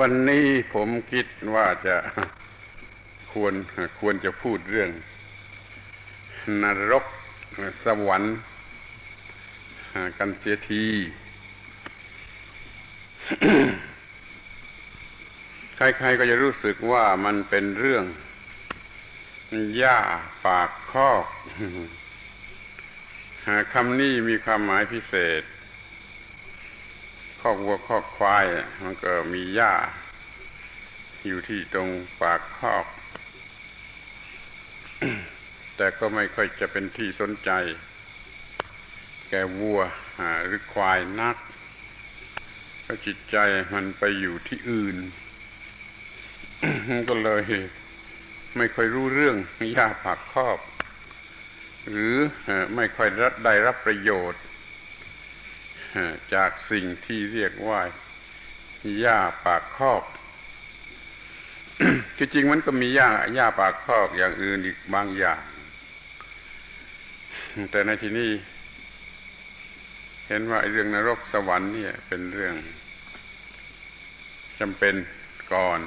วันนี้ผมคิดว่าจะควรควรจะพูดเรื่อง นรกสวรรค์กันเสียที ใครๆก็จะรู้สึกว่ามันเป็นเรื่องหญ้าปากคอกคำนี้มีความหมายพิเศษ คอกวัวคอกควาย มันก็มีหญ้า อยู่ที่ตรงปากคอก แต่ก็ไม่ค่อยจะเป็นที่สนใจ แก่วัวหรือควายนักเพราะจิตใจมันไปอยู่ที่อื่นก็เลย ไม่ค่อยรู้เรื่องหญ้าปากคอกหรือไม่ค่อยได้รับประโยชน์ จากสิ่งที่เรียกว่าหญ้าปากคอกจริงมันก็มีหญ้าหญ้าปากคอกอย่างอื่นอีกบางอย่าง แต่ในที่นี้เห็นว่าเรื่องนรกสวรรค์เนี่ย เป็นเรื่องจำเป็นก่อน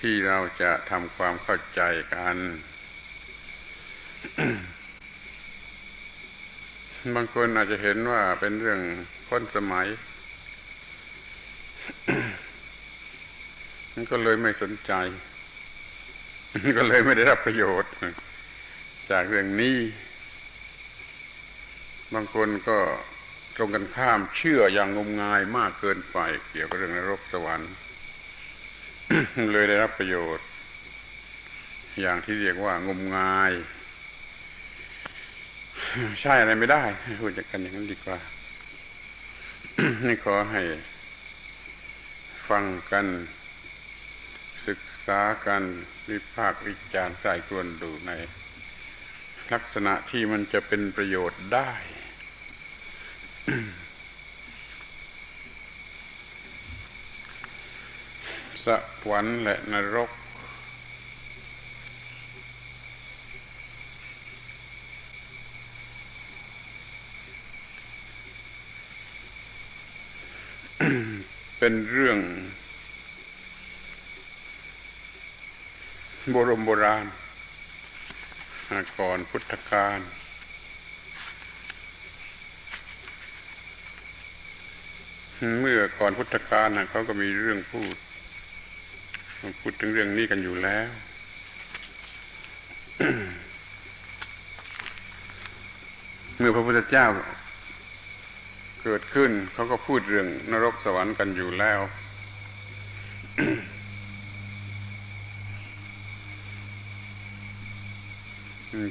ที่เราจะทำความเข้าใจกัน บางคนอาจจะเห็นว่าเป็นเรื่องพ้นสมัยมันก็เลยไม่สนใจ ก็เลยไม่ได้รับประโยชน์ จากเรื่องนี้ บางคนก็ตรงกันข้ามเชื่ออย่างงมงายมากเกินไป เกี่ยวกับเรื่องนรกสวรรค์ เลยได้รับประโยชน์ อย่างที่เรียกว่างมงาย ใช่อะไรไม่ได้พูดจากกันอย่างนั้นดีกว่านี่ขอให้ ฟังกัน ศึกษากันวิพากษ์วิจารณ์ใส่ควรดูใน ลักษณะที่มันจะเป็นประโยชน์ได้ สวรรค์และนรก เป็นเรื่อง โบรมโบราณก่อนพุทธกาลเมื่อก่อนพุทธกาลนะเขาก็มีเรื่องพูด พูดถึงเรื่องนี้กันอยู่แล้ว เมื่อพระพุทธเจ้า เกิดขึ้นเขาก็พูดเรื่องนรกสวรรค์กันอยู่แล้ว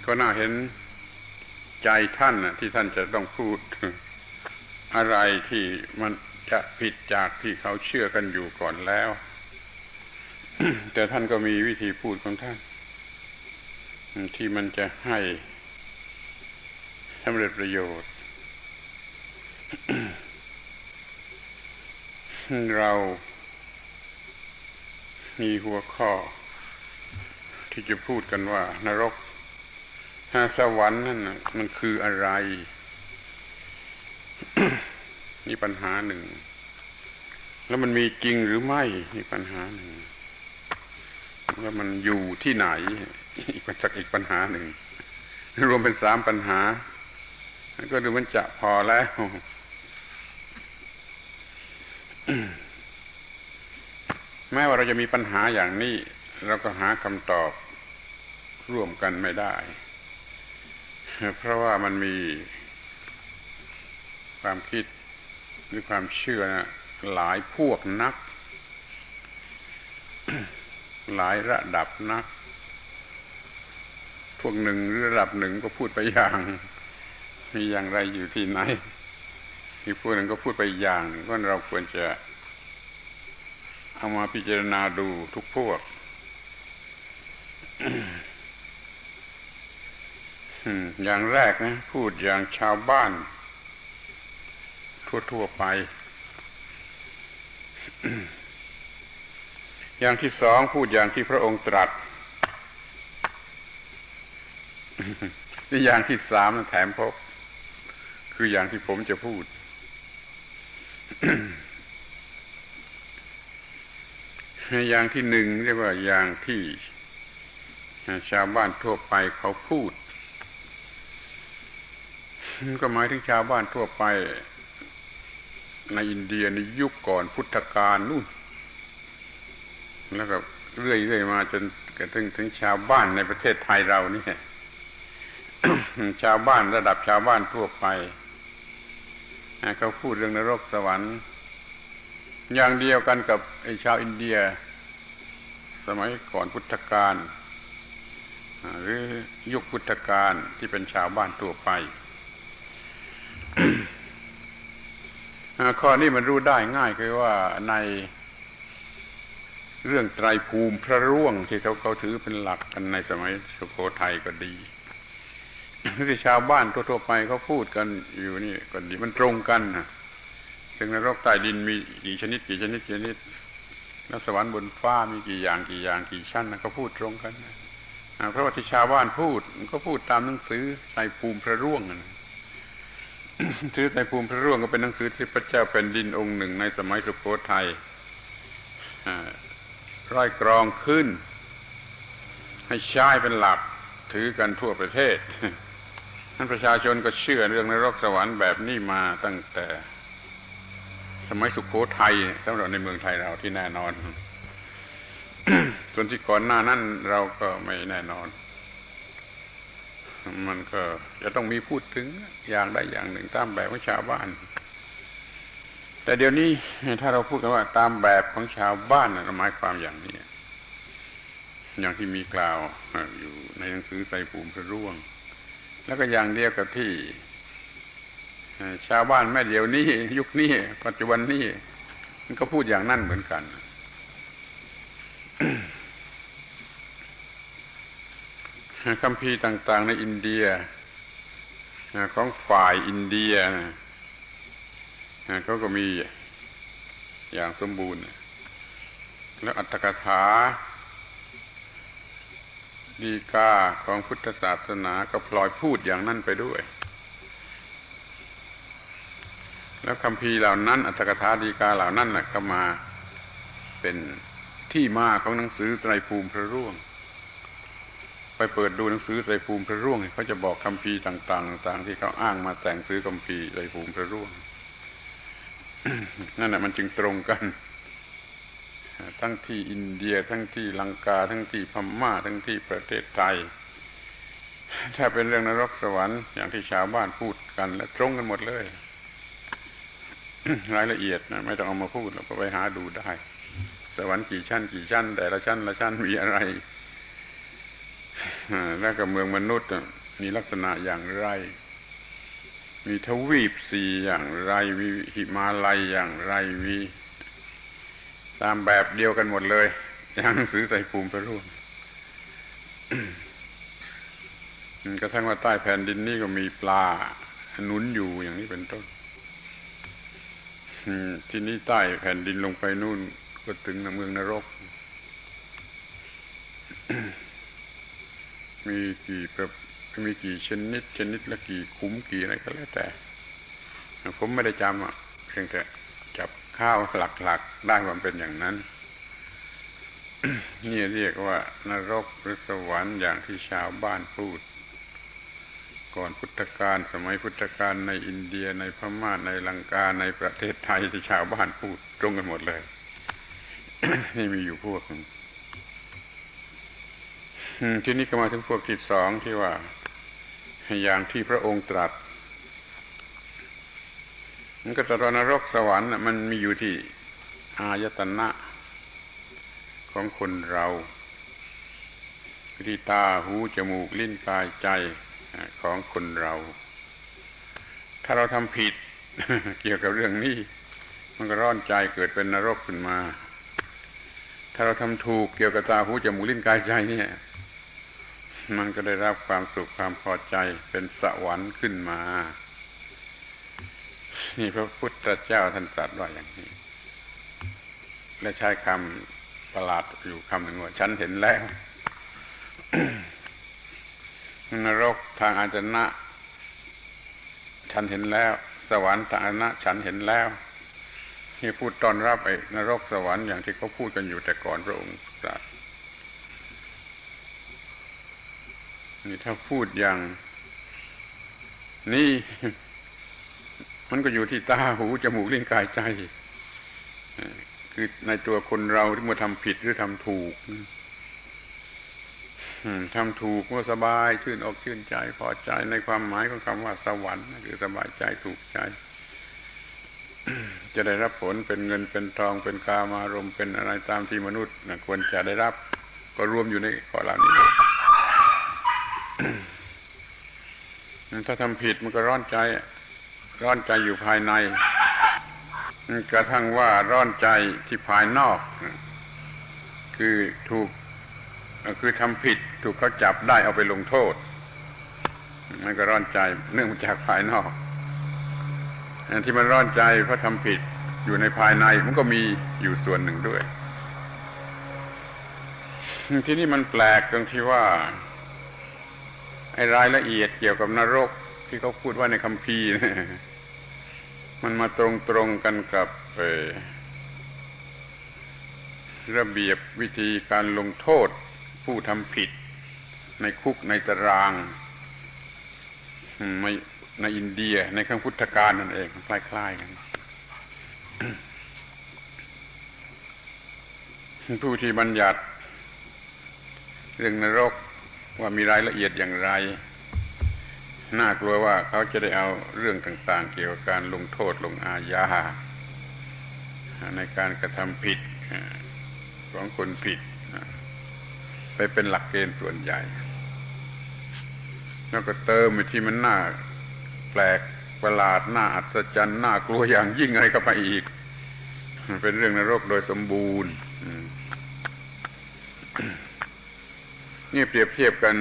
ก็น่าเห็นใจท่านนะที่ท่านจะต้องพูด อะไรที่มันจะผิดจากที่เขาเชื่อกันอยู่ก่อนแล้ว แต่ท่านก็มีวิธีพูดของท่าน ที่มันจะให้สำเร็จประโยชน์ เรามีหัวข้อ ที่จะพูดกันว่า นรกสวรรค์นั่นมันคืออะไร นี่ปัญหาหนึ่ง แล้วมันมีจริงหรือไม่นี่ปัญหาหนึ่งแล้วมันอยู่ที่ไหน อีกปัจอีกปัญหาหนึ่ง รวมเป็นสามปัญหา ก็ดูมันจะพอแล้ว แม้ว่าเราจะมีปัญหาอย่างนี้เราก็หาคำตอบร่วมกันไม่ได้ เพราะว่ามันมีความคิดหรือความเชื่อนะหลายพวกนัก หลายระดับนัก พวกหนึ่งระดับหนึ่งก็พูดไปอย่าง มีอย่างไรอยู่ที่ไหน อีกพวกหนึ่งก็พูดไปอย่างก็เราควรจะเอามาพิจารณาดูทุกพวกอย่างแรกนะ พูดอย่างชาวบ้าน ทั่วๆไป อย่างที่สองพูดอย่างที่พระองค์ตรัสนี่อย่างที่สามแถมพบ คืออย่างที่ผมจะพูด อย่างที่หนึ่งเรียกว่าอย่างที่ชาวบ้านทั่วไปเขาพูด ก็หมายถึงชาวบ้านทั่วไป ในอินเดียในยุคก่อนพุทธกาลนู่น แล้วก็เรื่อยๆมาจนกระทั่งถึงชาวบ้านในประเทศไทยเรานี่ชาวบ้านระดับชาวบ้านทั่วไป เขาพูดเรื่องนรกสวรรค์ อย่างเดียวกันกับไอ้ชาวอินเดีย สมัยก่อนพุทธกาลหรือยุคพุทธกาลที่เป็นชาวบ้านทั่วไปข้อนี้มันรู้ได้ง่ายคือว่าในเรื่องไตรภูมิพระร่วงที่เขาเขาถือเป็นหลักกันในสมัยสุโขทัยก็ดี ที่ชาวบ้านทั่วๆไปเขาพูดกันอยู่นี่ก็ดีมันตรงกันนะถึงนรกใต้ดินมีกี่ชนิดกี่ชนิดกี่ชนิดแล้วสวรรค์บนฟ้ามีกี่อย่างกี่อย่างกี่ชั้นนะเขาพูดตรงกันเพราะว่าที่ชาวบ้านพูดก็พูดตามหนังสือไตรภูมิพระร่วงนะถือไตรภูมิพระร่วงก็เป็นหนังสือที่พระเจ้าเป็นดินองค์หนึ่งในสมัยสุโขทัยร้อยกรองขึ้น ให้ใช้เป็นหลักถือกันทั่วประเทศ นั้นประชาชนก็เชื่อเรื่องนรกสวรรค์แบบนี้มาตั้งแต่ สมัยสุขโขทัยสำหรับในเมืองไทยเราที่แน่นอน ส่วนที่ก่อนหน้านั้นเราก็ไม่แน่นอน มันก็จะต้องมีพูดถึงอย่างใดอย่างหนึ่งตามแบบของชาวบ้าน แต่เดี๋ยวนี้ถ้าเราพูดกันว่าตามแบบของชาวบ้านหมายความอย่างนี้อย่างที่มีกล่าวอยู่ในหนังสือไตรภูมิพระร่วง แล้วก็อย่างเดียวกับที่ชาวบ้านแม่เดียวนี้ ยุคนี้ ปัจจุบันนี้ มันก็พูดอย่างนั้นเหมือนกันคำพีต่าง ๆ ในอินเดียของฝ่ายอินเดียเขาก็มีอย่างสมบูรณ์ แล้วอัตถกถา ดีกาของพุทธศาสนาก็พลอยพูดอย่างนั้นไปด้วย แล้วคำพีเหล่านั้น อัตถกถาดีกาเหล่านั้นแหละก็มาเป็นที่มาของหนังสือไตรภูมิพระร่วง ไปเปิดดูหนังสือไตรภูมิพระร่วงเขาจะบอกคำพีต่างๆต่างที่เขาอ้างมาแต่งซื้อคำพีไตรภูมิพระร่วง นั่นแหละมันจึงตรงกัน ทั้งที่อินเดียทั้งที่ลังกา ทั้งที่พม่า ทั้งที่ประเทศไทย ถ้าเป็นเรื่องนรกสวรรค์อย่างที่ชาวบ้านพูดกัน และตรงกันหมดเลย รายละเอียดนะไม่ต้องเอามาพูดเราก็ไปหาดูได้ สวรรค์กี่ชั้น กี่ชั้น แต่ละชั้นละชั้นมีอะไรแล้วก็เมืองมนุษย์มีลักษณะอย่างไร มีทวีปสี่อย่างไร มีหิมาลัยอย่างไร มี ตามแบบเดียวกันหมดเลยอย่างหนังสือใส่ภูมิพระร่วงกระทั่งว่าใต้แผ่นดินนี่ก็มีปลาหนุนอยู่อย่างนี้เป็นต้นที่นี่ใต้แผ่นดินลงไปนู่นก็ถึงเมืองนรก มีกี่แบบมีกี่ชนิด ชนิดละกี่คุ้มกี่อะไรก็แล้วแต่ ผมไม่ได้จำอะเพียงแต่ ข้าวหลักๆได้ความเป็นอย่างนั้น นี่เรียกว่านรกหรือสวรรค์อย่างที่ชาวบ้านพูด ก่อนพุทธกาลสมัยพุทธกาลในอินเดียในพม่าในลังกาในประเทศไทยที่ชาวบ้านพูดตรงกันหมดเลย นี่มีอยู่พวกนึงทีนี้ก็มาถึงพวกที่สองที่ว่า อย่างที่พระองค์ตรัส มันก็ตรนรกสวรรค์มันมีอยู่ที่อายตนะ ของคนเราที่ตาหูจมูกลิ้นกายใจของคนเรา ถ้าเราทำผิด เกี่ยวกับเรื่องนี้ มันก็ร้อนใจเกิดเป็นนรกขึ้นมา ถ้าเราทำถูกเกี่ยวกับตาหูจมูกลิ้นกายใจเนี่ย มันก็ได้รับความสุขความพอใจเป็นสวรรค์ขึ้นมา นี่พระพุทธเจ้าท่านตรัสว่าอย่างนี้ และใช้คำประหลาดอยู่คำหนึ่งว่าฉันเห็นแล้วนรกทางอาจนะ ฉันเห็นแล้ว สวรรค์ทางอาจนะ ฉันเห็นแล้วที่พูดตอนรับไอ้นรกสวรรค์อย่างที่เขาพูดกันอยู่แต่ก่อนพระองค์ตรัสนี่ถ้าพูดอย่าง นี่ มันก็อยู่ที่ตาหูจมูกลิ้นกายใจคือในตัวคนเราที่มาทำผิดหรือทำถูกทำถูกก็สบายชื่นอกชื่นใจ พอใจในความหมายของคำว่าสวรรค์คือสบายใจถูกใจ จะได้รับผลเป็นเงินเป็นทองเป็นกามารมเป็นอะไรตามที่มนุษย์ควรจะได้รับ ก็รวมอยู่ในข้อเหล่านี้ถ้าทำผิดมันก็ร้อนใจ ร้อนใจอยู่ภายในกระทั่งว่าร้อนใจที่ภายนอก คือถูกคือทำผิดถูกเขาจับได้เอาไปลงโทษมันก็ร้อนใจเนื่องจากภายนอกที่มันร้อนใจเพราะทำผิดอยู่ในภายในมันก็มีอยู่ส่วนหนึ่งด้วย ที่นี่มันแปลกตรงที่ว่าไอ้รายละเอียดเกี่ยวกับนรก ที่เขาพูดว่าในคัมภีร์มันมาตรงตรงกันกับระเบียบวิธีการลงโทษ ผู้ทำผิด ในคุกในตาราง ในในอินเดียในขั้งพุทธกาลนั่นเอง คล้ายๆกันผู้ที่บัญญัติ เรื่องนรกว่ามีรายละเอียดอย่างไร น่ากลัวว่าเขาจะได้เอาเรื่องต่างๆ เกี่ยวกับการลงโทษลงอาญาในการกระทำผิดของคนผิด ไปเป็นหลักเกณฑ์ส่วนใหญ่ แล้วก็เติมไปที่มันน่าแปลกประหลาดน่าอัศจรรย์น่ากลัวอย่างยิ่งอะไรก็ไปอีก เป็นเรื่องนรกโดยสมบูรณ์นี่เปรียบเทียบกัน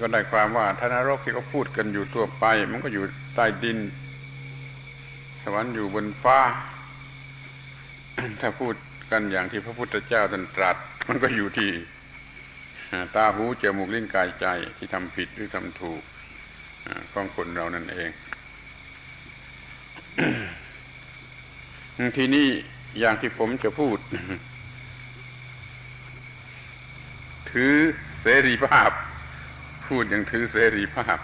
ก็ได้ความว่าทานรกที่เขาพูดกันอยู่ทั่วไป มันก็อยู่ใต้ดิน สวรรค์อยู่บนฟ้า ถ้าพูดกันอย่างที่พระพุทธเจ้าท่านตรัส มันก็อยู่ที่ตาหูจมูกลิ้นกายใจที่ทำผิดหรือทำถูกของคนเรานั่นเอง ทีนี้อย่างที่ผมจะพูด ถือเสรีภาพ พูดอย่างถือเสรีภาพ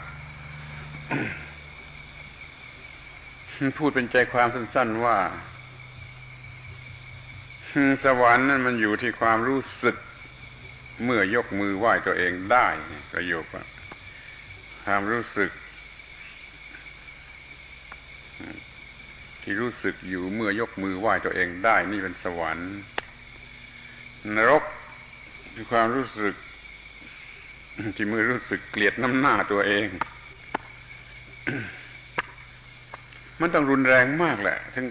พูดเป็นใจความสั้นๆว่า สวรรค์นั้นมันอยู่ที่ความรู้สึก เมื่อยกมือไหว้ตัวเองได้ประโยคว่าความรู้สึก ที่รู้สึกอยู่เมื่อยกมือไหว้ตัวเองได้ นี่เป็นสวรรค์ นรกคือความรู้สึก ที่มือรู้สึกเกลียดน้ำหน้าตัวเอง มันต้องรุนแรงมากแหละ ถึง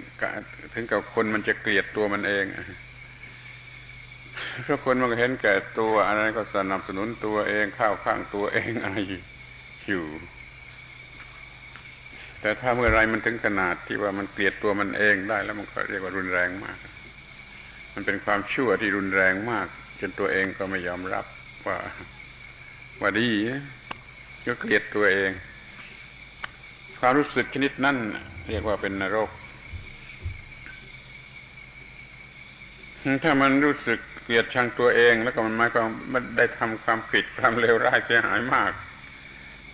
ถึงกับคนมันจะเกลียดตัวมันเองเพราะคนมันเห็นแก่ตัวอะไรก็สนับสนุนตัวเองข้าวข้างตัวเองอะไรอยู่แต่ถ้าเมื่อไรมันถึงขนาดที่ว่ามันเกลียดตัวมันเองได้ แล้วมันก็เรียกว่ารุนแรงมาก มันเป็นความชั่วที่รุนแรงมาก จนตัวเองก็ไม่ยอมรับว่า ว่าดีก็เกลียดตัวเอง ความรู้สึกชนิดนั้นเรียกว่าเป็นนรก ถ้ามันรู้สึกเกลียดชังตัวเอง แล้วก็มันหมายความมันได้ทำความผิดทำเลวร้ายเสียหายมาก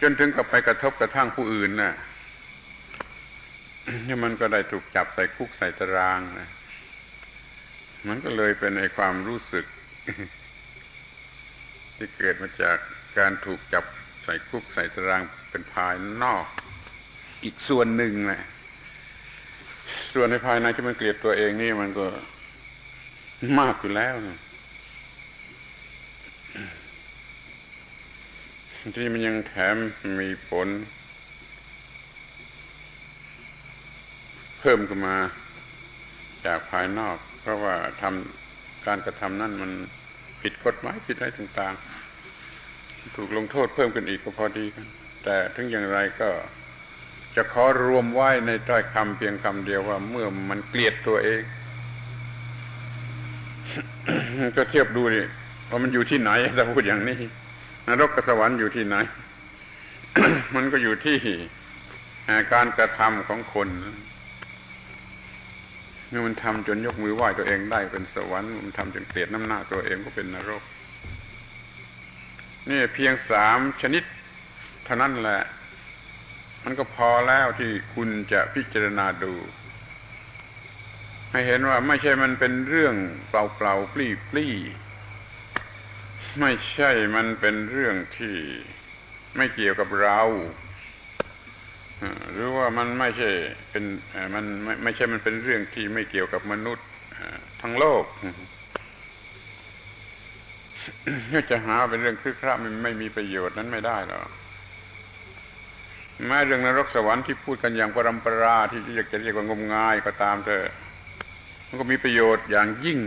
จนถึงกับไปกระทบกระทั่งผู้อื่นน่ะนี่มันก็ได้ถูกจับใส่คุกใส่ตารางนะมันก็เลยเป็นไอ้ความรู้สึก ที่เกิดมาจาก การถูกจับใส่คุกใส่ตารางเป็นภายนอก อีกส่วนหนึ่งแหละส่วนในภายในที่มันเกลียดตัวเองนี่มันก็มากอยู่แล้วที่มันยังแถมมีผล เพิ่มขึ้นมาจากภายนอก เพราะว่าทำการกระทำนั่นมันผิดกฎหมายผิดอะไรต่าง ๆ ถูกลงโทษเพิ่มขึ้นอีกก็พอดีกันแต่ถึงอย่างไรก็จะขอรวมไว้ในถ้อยคำเพียงคำเดียวว่าเมื่อมันเกลียดตัวเอง ก็เทียบดูดิว่ามันอยู่ที่ไหนถ้าพูดอย่างนี้นรกกับสวรรค์อยู่ที่ไหน มันก็อยู่ที่การกระทำของคนเมื่อมันทำจนยกมือไหว้ตัวเองได้เป็นสวรรค์มันทำจนเกลียดน้ำหน้าตัวเองก็เป็นนรก นี่เพียงสามชนิดเท่านั้นแหละ มันก็พอแล้วที่คุณจะพิจารณาดู ให้เห็นว่าไม่ใช่มันเป็นเรื่องเปล่าเปล่าปลี่ปลี่ไม่ใช่มันเป็นเรื่องที่ไม่เกี่ยวกับเราหรือว่ามันไม่ใช่เป็นมันไม่ไม่ใช่มันเป็นเรื่องที่ไม่เกี่ยวกับมนุษย์ทั้งโลก จะหาเป็นเรื่องคลึกครามันไม่มีประโยชน์นั้นไม่ได้หรอกแม้เรื่องนรกสวรรค์ที่พูดกันอย่างปรำปราที่อยากจะเรียกว่างมงายก็ตามเถอะมันก็มีประโยชน์อย่างยิ่ง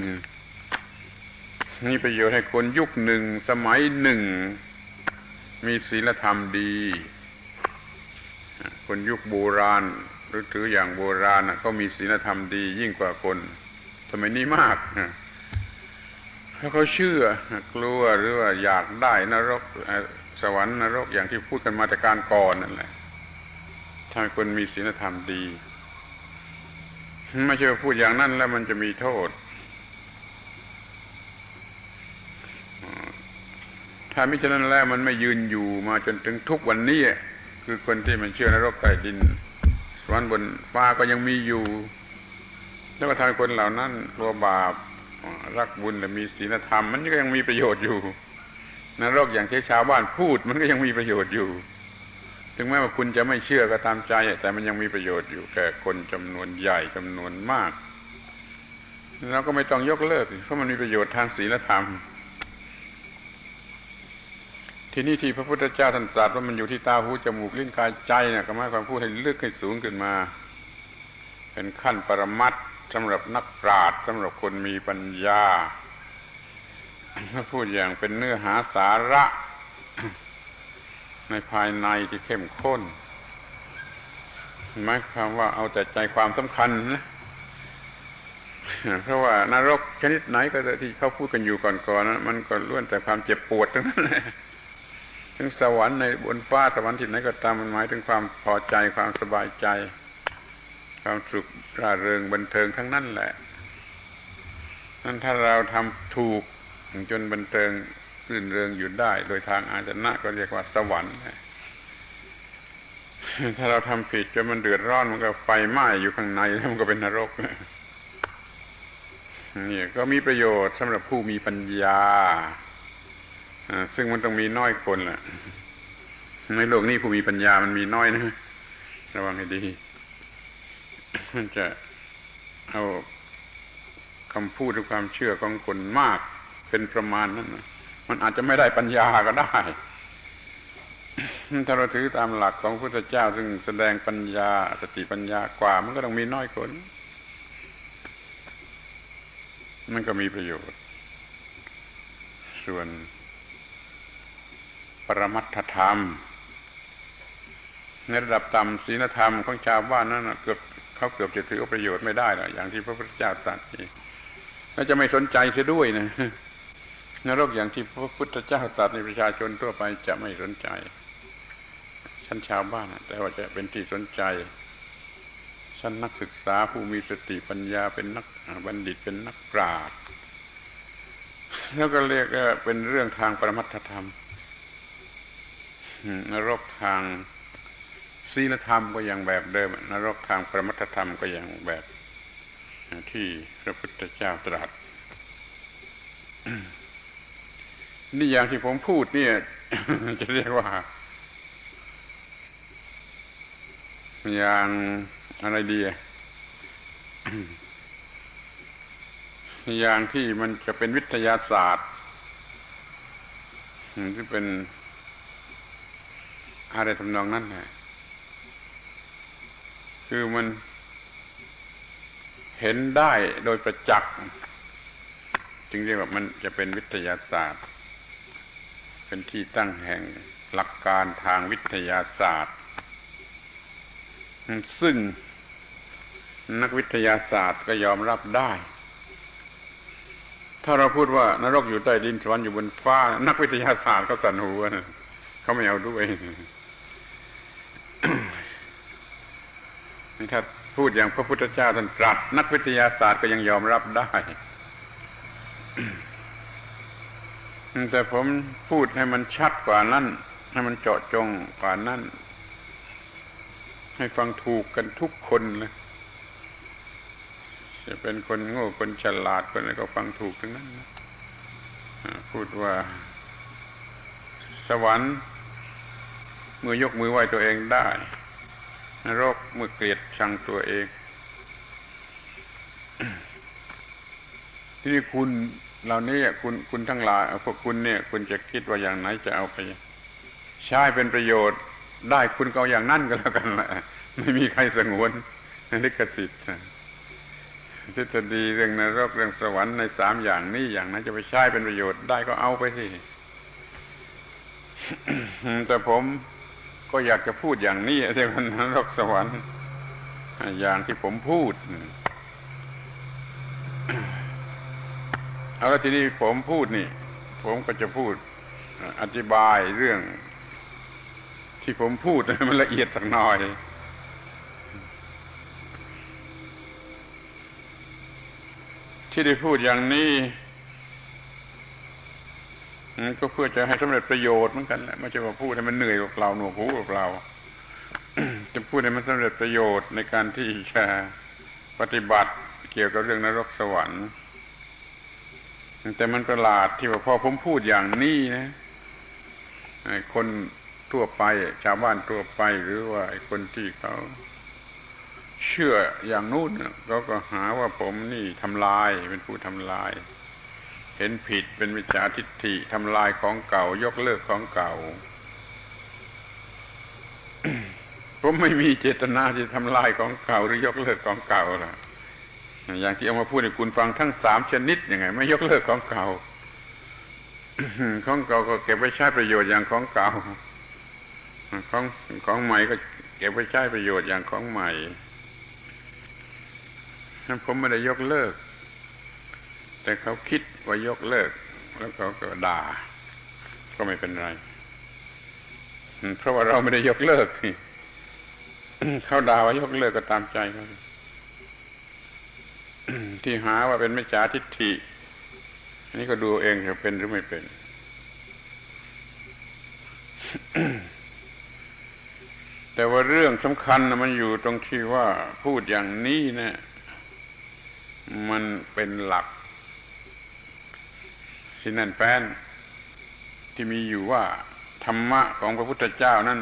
มีประโยชน์ให้คนยุคหนึ่งสมัยหนึ่ง มีศีลธรรมดี คนยุคโบราณหรือถืออย่างโบราณก็มีศีลธรรมดียิ่งกว่าคน สมัยนี้มาก ถ้าเขาเชื่อกลัวหรือว่าอยากได้นรกสวรรค์นรกอย่างที่พูดกันมาแต่การก่อนนั่นแหละถ้าคนมีศีลธรรมดีไม่ใช่พูดอย่างนั้นแล้วมันจะมีโทษ ถ้ามิฉะนั้นแล้วมันไม่ยืนอยู่มาจนถึงทุกวันนี้คือคนที่มันเชื่อนรกใต้ดิน สวรรค์บนฟ้าก็ยังมีอยู่ แล้วก็ทำคนเหล่านั้นกลัวบาป รักบุญและมีศีลธรรม มันก็ยังมีประโยชน์อยู่นรกอย่างที่ชาวบ้านพูด มันก็ยังมีประโยชน์อยู่ ถึงแม้ว่าคุณจะไม่เชื่อก็ตามใจ แต่มันยังมีประโยชน์อยู่แก่คนจำนวนใหญ่จำนวนมากเราก็ไม่ต้องยกเลิกเพราะมันมีประโยชน์ทางศีลธรรม ทีนี้ที่พระพุทธเจ้าท่านตรัสว่ามันอยู่ที่ตาหูจมูกลิ้นกายใจเนี่ยก็หมายความพูดให้ลึกให้สูงขึ้นมา เป็นขั้นปรมัต สำหรับนักปราชญ์สำหรับคนมีปัญญาถ้าพูดอย่างเป็นเนื้อหาสาระ ในภายในที่เข้มข้นหมายความว่าเอาแต่ใจความสำคัญนะเพราะว่านรกชนิดไหนก็ที่เขาพูดกันอยู่ก่อนๆนั้นมันก็ล้วนแต่ความเจ็บปวดทั้งนั้นเลยถึงสวรรค์ในบนฟ้าสวรรค์ที่ไหนก็ตามมันหมายถึงความพอใจความสบายใจ ความสุขร่าเริงบันเทิงทั้งนั้นแหละ นั่นถ้าเราทำถูกจนบันเทิงรื่นเริงอยู่ได้ โดยทางอาจนะก็เรียกว่าสวรรค์ถ้าเราทำผิดจนมันเดือดร้อนมันก็ไฟไหม้อยู่ข้างในแล้วมันก็เป็นนรกนี่ก็มีประโยชน์สำหรับผู้มีปัญญาซึ่งมันต้องมีน้อยคนแหละในโลกนี้ผู้มีปัญญามันมีน้อยนะ ระวังให้ดี มันจะเอาคำพูดหรือความเชื่อของคนมากเป็นประมาณนั้นมันอาจจะไม่ได้ปัญญาก็ได้ ถ้าเราถือตามหลักของพระพุทธเจ้า ซึ่งแสดงปัญญาสติปัญญากว่า มันก็ต้องมีน้อยคน มันก็มีประโยชน์ ส่วนปรมัตถธรรม ในระดับต่ำศีลธรรมของชาวบ้านนั้นเกือบ เขาเกือบจะถือประโยชน์ไม่ได้หรอกอย่างที่พระพุทธเจ้าตรัสนี่แล้วจะไม่สนใจเสียด้วยนะนรกอย่างที่พระพุทธเจ้าตรัสในประชาชนทั่วไปจะไม่สนใจ ชั้นชาวบ้านแต่ว่าจะเป็นที่สนใจชั้นนักศึกษาผู้มีสติปัญญาเป็นนักบัณฑิตเป็นนักปราชญ์แล้วก็เรียกเป็นเรื่องทางปรมัตถธรรมนรกทาง ศีลธรรมก็ยังแบบเดิม นรกทางประมัตธรรมก็ยังแบบที่พระพุทธเจ้าตรัสนี่อย่างที่ผมพูดเนี่ย จะเรียกว่า อย่างอะไรดีอย่างที่มันจะเป็นวิทยาศาสตร์ที่เป็นอะไรทำนองนั้นแหละ คือมันเห็นได้โดยประจักษ์จึงเรียกว่ามันจะเป็นวิทยาศาสตร์ เป็นที่ตั้งแห่งหลักการทางวิทยาศาสตร์ ซึ่งนักวิทยาศาสตร์ก็ยอมรับได้ ถ้าเราพูดว่านรกอยู่ใต้ดินสวรรค์อยู่บนฟ้า นักวิทยาศาสตร์ก็สั่นหัวนะเขาไม่เอาด้วย ถ้าพูดอย่างพระพุทธเจ้าท่านตรัส นักวิทยาศาสตร์ก็ยังยอมรับได้ แต่ผมพูดให้มันชัดกว่านั้น ให้มันเจาะจงกว่านั้น ให้ฟังถูกกันทุกคนเลยจะเป็นคนโง่คนฉลาดคนอะไรก็ฟังถูกทั้งนั้นนะพูดว่า สวรรค์เมื่อยกมือไหวตัวเองได้ นรกเมื่อเกลียดชังตัวเอง ที่นี่คุณเหล่านี้คุณคุณทั้งหลายพวกคุณเนี่ย คุณจะคิดว่าอย่างไหนจะเอาไป ใช้เป็นประโยชน์ได้คุณก็เอาอย่างนั่นก็แล้วกันแหละไม่มีใครสงวนลิขสิทธิ์ทฤษฎีเรื่องนรกเรื่องสวรรค์ในสามอย่างนี้อย่างนั้นจะไปใช้เป็นประโยชน์ได้ก็เอาไปสิแต่ผม ก็อยากจะพูดอย่างนี้เรื่องนรกสวรรค์อย่างที่ผมพูด เอาล้วทีนี้ผมพูดนี่ ผมก็จะพูด อธิบายเรื่อง ที่ผมพูดมันละเอียดสักหน่อย ที่ได้พูดอย่างนี้ ก็เพื่อจะให้สำเร็จประโยชน์เหมือนกันแหละไม่ใช่ว่าพูดให้มันเหนื่อยกับเราหนวกหูกับเราจะพูดให้มันสำเร็จประโยชน์ในการที่จะปฏิบัติเกี่ยวกับเรื่องนรกสวรรค์แต่มันประหลาดที่ว่าพอผมพูดอย่างนี้นะคนทั่วไปชาวบ้านทั่วไปหรือว่าคนที่เขาเชื่ออย่างนู้นเขาก็หาว่าผมนี่ทำลายเป็นผู้ทำลาย ห็นผิดเป็นวิจาทิฏฐิทำลายของเก่ายกเลิกของเก่า ผมไม่มีเจตนาจะทำลายของเก่าหรือยกเลิกของเก่าล่ะ อย่างที่เอามาพูดให้คุณฟังทั้งสามชนิดยังไง ไม่ยกเลิกของเก่าของเก่าก็เก็บไว้ใช้ประโยชน์อย่างของเก่า ของของใหม่ก็เก็บไว้ใช้ประโยชน์อย่างของใหม่ผมไม่ได้ยกเลิก แต่เขาคิดว่ายกเลิก แล้วเขาก็ด่า ก็ไม่เป็นไร เพราะว่าเราไม่ได้ยกเลิกเขาด่าว่ายกเลิกก็ตามใจเขาที่หาว่าเป็นมิจฉาทิฏฐิอันนี้ก็ดูเองจะเป็นหรือไม่เป็น แต่ว่าเรื่องสำคัญมันอยู่ตรงที่ว่าพูดอย่างนี้นะมันเป็นหลัก สินันแฟนที่มีอยู่ว่าธรรมะของพระพุทธเจ้านั้น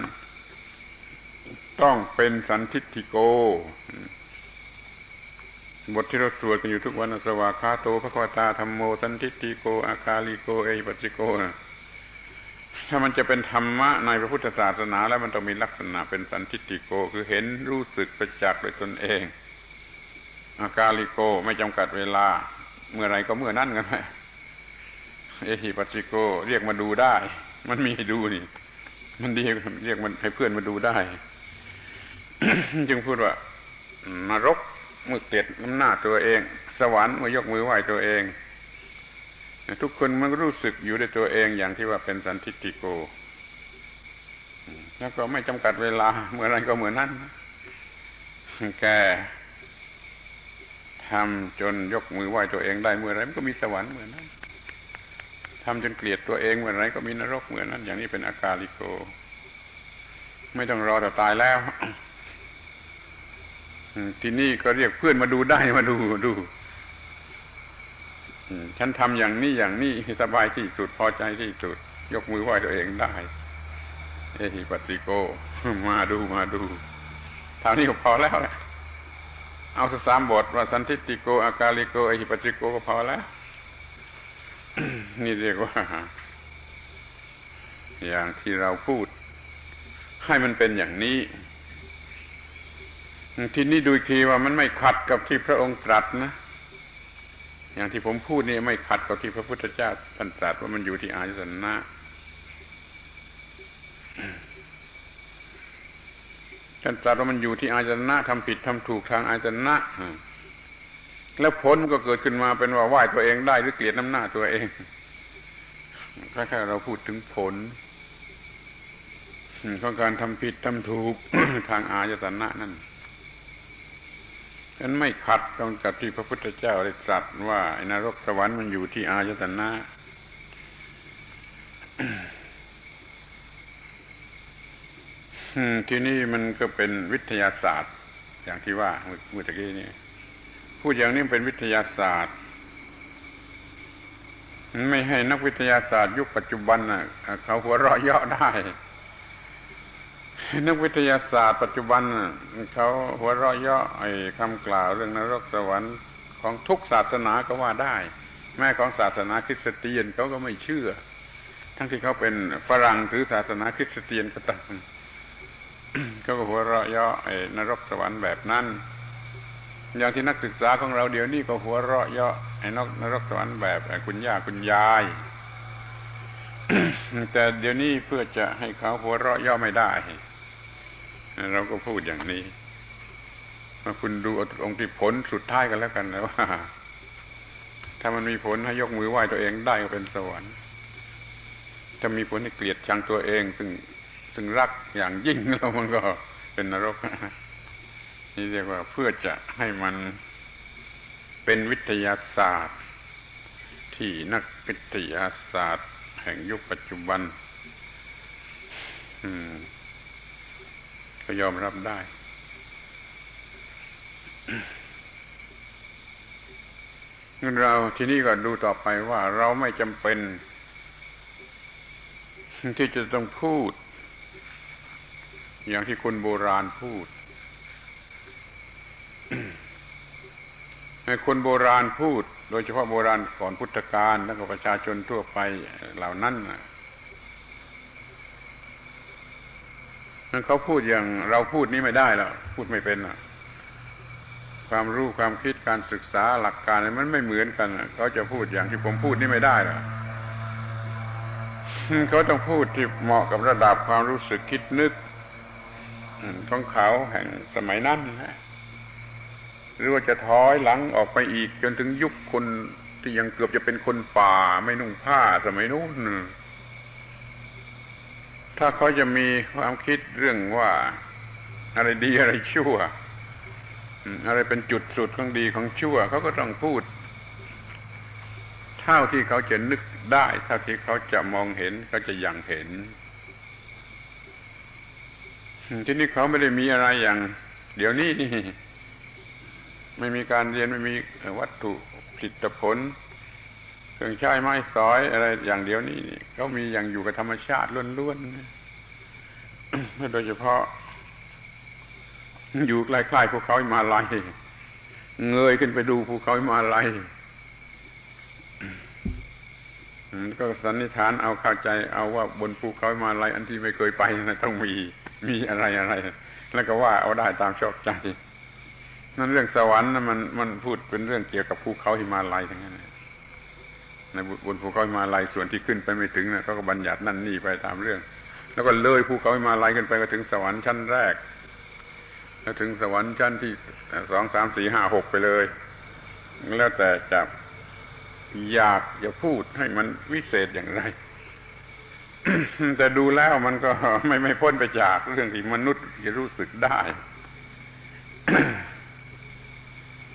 ต้องเป็นสันทิฏฐิโก บทที่เราสวดกันอยู่ทุกวันสวาคาโตพระควตาธรรมโม สันทิฏฐิโก อาคาลิโก เอปัจิโกนะถ้ามันจะเป็นธรรมะในพระพุทธศาสนาแล้วมันต้องมีลักษณะเป็นสันทิฏฐิโก คือเห็นรู้สึกประจักษ์โดยตนเอง อากาลิโกไม่จำกัดเวลา เมื่อไรก็เมื่อนั้นกันไป เอหิปัจิโก เรียกมาดูได้ มันมีให้ดูนี่ มันดีเรียกมันให้เพื่อนมาดูได้ จึงพูดว่านรกเมื่อเกลียดน้ำหน้าตัวเอง สวรรค์เมื่อยกมือไหว้ตัวเอง ทุกคนมันรู้สึกอยู่ในตัวเองอย่างที่ว่าเป็นสันทิติโก แล้วก็ไม่จำกัดเวลาเมื่อไรก็เหมือนนั้น แกทำจนยกมือไหว้ตัวเองได้เมื่อไรมันก็มีสวรรค์เหมือนนั้น ทำจนเกลียดตัวเองเหมื่อไรก็มีนรกเหมือนนั้นอย่างนี้เป็นอากาลิโก ไม่ต้องรอแต่ตายแล้วที่นี่ก็เรียกเพื่อนมาดูได้มาดูดูฉันทำอย่างนี้อย่างนี้สบายที่สุดพอใจที่สุด ยกมือไหว้ตัวเองได้ เอหิปัสสิโก มาดูมาดูเท่านี้ก็พอแล้วแหละเอาสามบทว่าสันทิติโก อากาลิโกเอหิปัจิโกก็พอแล้ว นี่เรียกว่า อย่างที่เราพูด ให้มันเป็นอย่างนี้ ทีนี้ดูทีว่ามันไม่ขัดกับที่พระองค์ตรัสนะอย่างที่ผมพูดนี่ไม่ขัดกับที่พระพุทธเจ้าท่านตรัสว่ามันอยู่ที่อายุสนะท่านตรัสว่ามันอยู่ที่อาจนะทำผิดทำถูกทางอาจนะ แล้วผลก็เกิดขึ้นมาเป็นว่าไหวตัวเองได้หรือเกลียดน้ำหน้าตัวเองถ้าแค่เราพูดถึงผลของการทำผิดทำถูกทางอาจนะนั่นฉันไม่ขัดตรงกับที่พระพุทธเจ้าได้ตรัสว่าไอ้นรกสวรรค์มันอยู่ที่อายตนะทีนี้มันก็เป็นวิทยาศาสตร์ อย่างที่ว่าเมื่อกี้นี้ พูดอย่างนี้เป็นวิทยาศาสตร์ ไม่ให้นักวิทยาศาสตร์ ยุคปัจจุบันน่ะ เขาหัวเราะเยาะได้ นักวิทยาศาสตร์ ปัจจุบันเขาหัวเราะเยาะไอ้คำกล่าวเรื่องนรกสวรรค์ของทุกศาสนาก็ว่าได้ แม้ของศาสนาคริสเตียนเขาก็ไม่เชื่อ ทั้งที่เขาเป็นฝรั่งถือศาสนาคริสเตียนก็ตามเขาก็หัวเราะเยาะไอ้นรกสวรรค์แบบนั้น อย่างที่นักศึกษาของเราเดี๋ยวนี้ก็หัวเราะเยาะไอ้นกนรกสวรรค์แบบคุณย่าคุณยาย แต่เดี๋ยวนี้เพื่อจะให้เขาหัวเราะเยาะไม่ได้ เราก็พูดอย่างนี้มาคุณดูองค์ที่ผลสุดท้ายกันแล้วกันนะว่า ถ้ามันมีผลให้ยกมือไหว้ตัวเองได้ก็เป็นสวรรค์ถ้ามีผลให้เกลียดชังตัวเอง ซึ่งซึ่งรักอย่างยิ่งแล้วมันก็เป็นนรก นี่เรียกว่าเพื่อจะให้มันเป็นวิทยาศาสตร์ ที่นักวิทยาศาสตร์ แห่งยุคปัจจุบันก็ยอมรับได้งั้นเราที่นี่ก็ดูต่อไปว่าเราไม่จำเป็น ที่จะต้องพูด อย่างที่คนโบราณพูด คนโบราณพูด โดยเฉพาะโบราณก่อนพุทธกาลแล้วก็ประชาชนทั่วไปเหล่านั้นนั่นเขาพูดอย่างเราพูดนี้ไม่ได้แล้วพูดไม่เป็นความรู้ความคิดการศึกษาหลักการมันไม่เหมือนกันเขาจะพูดอย่างที่ผมพูดนี่ไม่ได้หรอกเขาต้องพูดที่เหมาะกับระดับความรู้สึกคิดนึกของเขาแห่งสมัยนั้นนะ หรือว่าจะถอยหลังออกไปอีก จนถึงยุคคนที่ยังเกือบจะเป็นคนป่าไม่นุ่งผ้าสมัยนู้นถ้าเขาจะมีความคิดเรื่องว่าอะไรดีอะไรชั่วอะไรเป็นจุดสุดของดีของชั่ว เขาก็ต้องพูด เท่าที่เขาจะนึกได้ เท่าที่เขาจะมองเห็นเขาจะยังเห็นที่นี่เขาไม่ได้มีอะไรอย่าง เดี๋ยวนี้นี่ ไม่มีการเรียนไม่มีวัตถุผลิตผล เครื่องใช้ไม้สอยอะไรอย่างเดียวนี้เขามีอย่างอยู่กับธรรมชาติล้วนๆโดยเฉพาะ อยู่ใกล้ๆภูเขามาลายเงยขึ้นไปดูภูเขามาลายก็สันนิษฐานเอาเข้าใจเอาว่าบนภูเขามาลายอันที่ไม่เคยไปนะต้องมีมีอะไรอะไร แล้วก็ว่าเอาได้ตามชอบใจ นั่นเรื่องสวรรค์นะมันมันพูดเป็นเรื่องเกี่ยวกับภูเขาหิมาลัยทั้งนั้นในบนภูเขาหิมาลัยส่วนที่ขึ้นไปไม่ถึงนะเขาก็บัญญัตินั่นนี่ไปตามเรื่อง แล้วก็เลยภูเขาหิมาลัยขึ้นไปก็ถึงสวรรค์ชั้นแรก แล้วถึงสวรรค์ชั้นที่สองสามสี่ห้าหกไปเลย แล้วแต่จะอยากจะพูดให้มันวิเศษอย่างไรแต่ดูแล้วมันก็ไม่ไม่พ้นไปจากเรื่องที่มนุษย์จะรู้สึกได้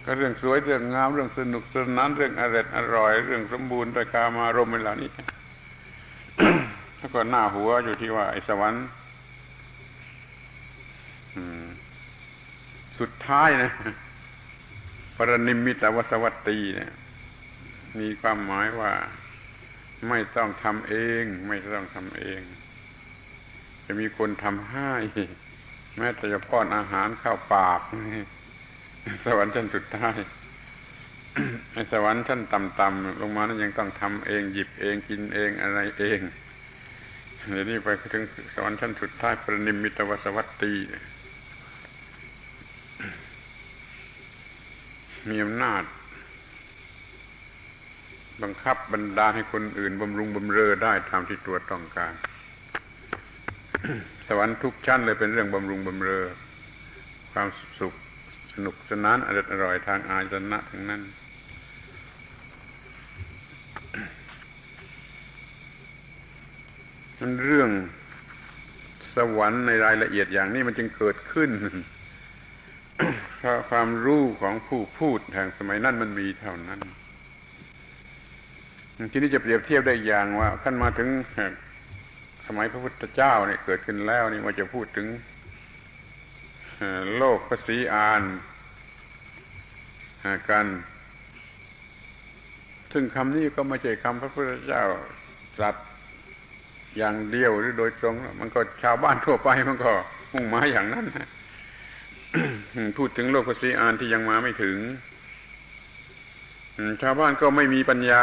ก็เรื่องสวยเรื่องงามเรื่องสนุกสนานเรื่องอร่อยอร่อย เรื่องสมบูรณ์ประกามารมณ์เวลานี้ถ้าก็หน้าหัวอยู่ที่ว่าไอ้สวรรค์สุดท้ายนะปรนิมิตวสวัตตีเนี่ย มีความหมายว่าไม่ต้องทำเอง ไม่ต้องทำเอง จะมีคนทำให้ แม้แต่จะป้อนอาหารเข้าปาก สวรรค์ชั้นสุดท้ายสวรรค์ชั้นต่ำๆลงมานั้นยังต้องทำเองหยิบเองกินเองอะไรเองเดี๋ยวนี้ไปถึงสวรรค์ชั้นสุดท้ายประนิมิตวสวัตตีมีอำนาจ บังคับบรรดาให้คนอื่นบำรุงบำเรอได้ตามที่ตัวต้องการ สวรรค์ทุกชั้นเลยเป็นเรื่องบำรุงบำเรอ ความสุข สนุกสนานอร่อยอร่อยทางอาจนะทั้งนั้น มันเรื่องสวรรค์ในรายละเอียดอย่างนี้มันจึงเกิดขึ้นเพราะความรู้ของผู้พูดแห่งสมัยนั้นมันมีเท่านั้น ทีนี้จะเปรียบเทียบได้อย่างว่าขั้นมาถึงสมัยพระพุทธเจ้าเนี่ยเกิดขึ้นแล้วนี่ว่าจะพูดถึง โลกภาษีอานกัน ซึ่งคำนี้ก็ไม่ใช่คำพระพุทธเจ้าตรัสอย่างเดียวหรือโดยตรง มันก็ชาวบ้านทั่วไปมันก็มุ่งหมายอย่างนั้นพูดถึงโลกภาษีอานที่ยังมาไม่ถึงชาวบ้านก็ไม่มีปัญญา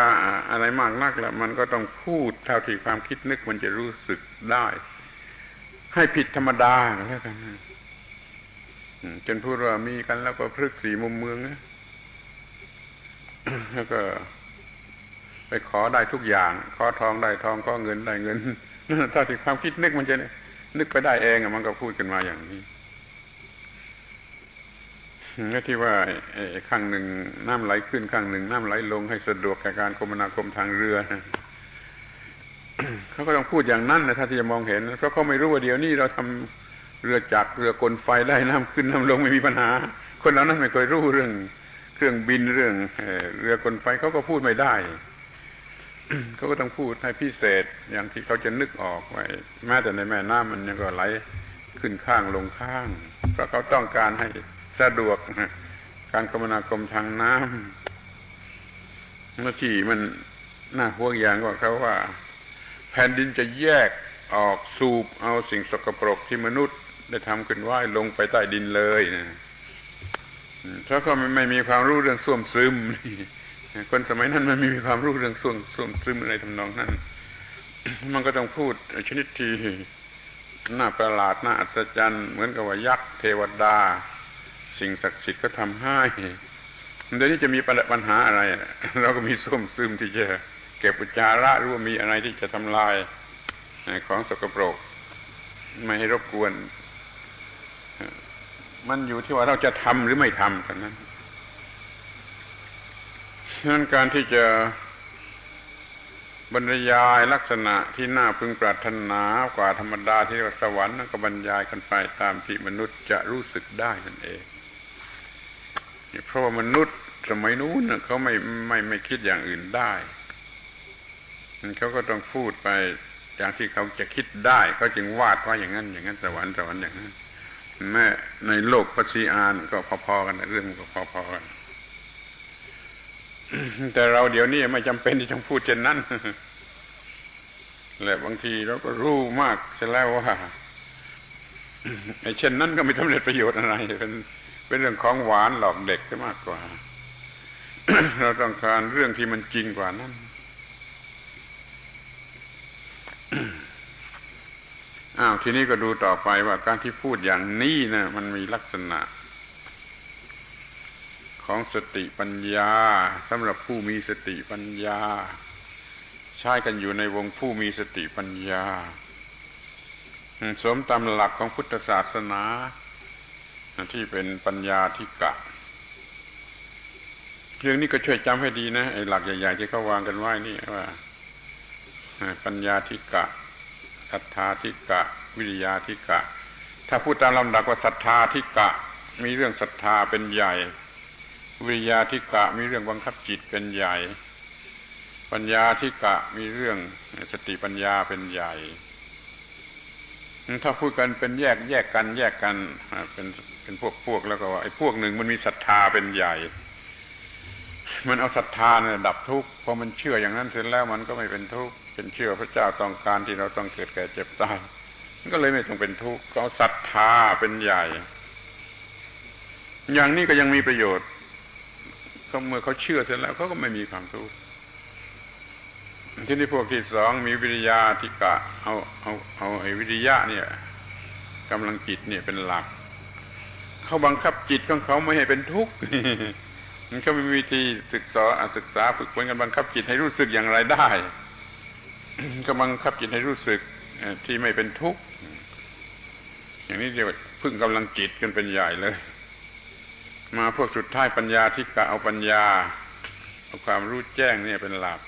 อะไรมากนักล้วมันก็ต้องพูดเท่าที่ความคิดนึกมันจะรู้สึกได้ ให้ผิดธรรมดาแล้วกัน จนพูดว่ามีกันแล้วก็พฤกษ์สี่มุมเมืองนะแล้วก็ ไปขอได้ทุกอย่าง ขอทองได้ทองขอเงินได้เงินถ้าที่ความคิดนึกมันจะนึกไปได้เองมันก็พูดกันมาอย่างนี้ก็ที่ว่าข้างหนึ่งน้ำไหลขึ้นข้างหนึ่งน้ำไหลลงให้สะดวกกับการคมนาคมทางเรือเขาก็ต้องพูดอย่างนั้นนะถ้าที่จะมองเห็นเพราะเขาไม่รู้ว่าเดี๋ยวนี้เราทำ เรือจักรเรือกลไฟได้น้ำขึ้นน้ำลงไม่มีปัญหา คนเหล่านั้นไม่เคยรู้เรื่อง เครื่องบินเรื่องเรือกลไฟเขาก็พูดไม่ได้เขาก็ต้องพูดให้พิเศษอย่างที่เขาจะนึกออกไว้แม้แต่ในแม่น้ำมันยังก็ไหลขึ้นข้างลงข้าง เพราะเขาต้องการให้สะดวกการคมนาคมทางน้ำเมื่อที่มันน่าห่วงอย่างว่าเขาว่า แผ่นดินจะแยกออกสูบเอาสิ่งสกปรกที่มนุษย์ ได้ทำขึ้นไหวลงไปใต้ดินเลยนะเพราะเขาไม่มีความรู้เรื่องส้วมซึมคนสมัยนั้นมันไม่มีความรู้เรื่องส้วมส้วมซึมอะไรทำนองนั้น มันก็ต้องพูดชนิดที่น่าประหลาดน่าอัศจรรย์เหมือนกับว่ายักษ์เทวดา สิ่งศักดิ์สิทธิ์ก็ทำให้เดี๋ยวนี้จะมีปัญหาอะไรเราก็มีส้มซึมที่จะเก็บอุจจาระหรือว่ามีอะไรที่จะทำลายของสกปรก ไม่ให้รบกวน มันอยู่ที่ว่าเราจะทำหรือไม่ทำกันนั้นฉะนั้นการที่จะบรรยายลักษณะที่น่าพึงปรารถนากว่าธรรมดาที่ว่าสวรรค์นั่นก็บรรยายกันไปตามที่มนุษย์จะรู้สึกได้นั่นเองเพราะว่ามนุษย์สมัยนู้นเขาไม่ไม่ไม่คิดอย่างอื่นได้เขาก็ต้องพูดไปอย่างที่เขาจะคิดได้เขาจึงวาดว่าอย่างนั้นอย่างนั้นสวรรค์สวรรค์อย่างนั้น แม้ในโลกปัจจุบันก็พอๆกันเรื่องก็พอๆกันแต่เราเดี๋ยวนี้ไม่จำเป็นที่ต้องพูดเช่นนั้นและบางทีเราก็รู้มากเสียแล้วว่าไอ้เช่นนั้นก็ไม่สำเร็จประโยชน์อะไร เป็นเป็นเรื่องของหวานหลอกเด็กมากกว่า เราต้องการเรื่องที่มันจริงกว่านั้น อ้าวทีนี้ก็ดูต่อไปว่าการที่พูดอย่างนี้นะมันมีลักษณะ ของสติปัญญาสำหรับผู้มีสติปัญญา ใช้กันอยู่ในวงผู้มีสติปัญญาสมตามหลักของพุทธศาสนา ที่เป็นปัญญาธิกะเรื่องนี้ก็ช่วยจำให้ดีนะไอ้หลักใหญ่ๆที่เขาวางกันไว้นี่ว่าปัญญาธิกะ ศรัทธาธิกะ วิริยาธิกะ ถ้าพูดตามลำดับว่าศรัทธาธิกะ มีเรื่องศรัทธาเป็นใหญ่ วิริยาธิกะ มีเรื่องบังคับจิตเป็นใหญ่ ปัญญาธิกะ มีเรื่องสติปัญญาเป็นใหญ่ถ้าพูดกันเป็นแยกแยกกันแยกกันเป็นเป็นพวกพวกแล้วก็ว่าไอ้พวกหนึ่งมันมีศรัทธาเป็นใหญ่ มันเอาศรัทธาเนี่ยดับทุกข์พอมันเชื่ออย่างนั้นเสร็จแล้วมันก็ไม่เป็นทุกข์ เป็นเชื่อพระเจ้าต้องการที่เราต้องเกิดแก่เจ็บตายมันก็เลยไม่ต้องเป็นทุกข์เขาศรัทธาเป็นใหญ่ อย่างนี้ก็ยังมีประโยชน์เขาเมื่อเขาเชื่อเสร็จแล้วเขาก็ไม่มีความทุกข์ที่นี่พวกที่สองมีวิริยาทิกะเอาเอาเอาไอ้วิริยะเนี่ยกำลังจิตเนี่ยเป็นหลักเขาบังคับจิตของเขาไม่ให้เป็นทุกข์มันเขามีวิธีศึกษาศึกษาฝึกฝนกันบังคับจิตให้รู้สึกอย่างไรได้ ก็บังคับจิตให้รู้สึกที่ไม่เป็นทุกข์อย่างนี้เรียกว่าพึ่งกำลังจิตกันเป็นใหญ่เลย มาพวกสุดท้ายปัญญาที่กะเอาปัญญาเอาความรู้แจ้งเนี่ยเป็นหลัก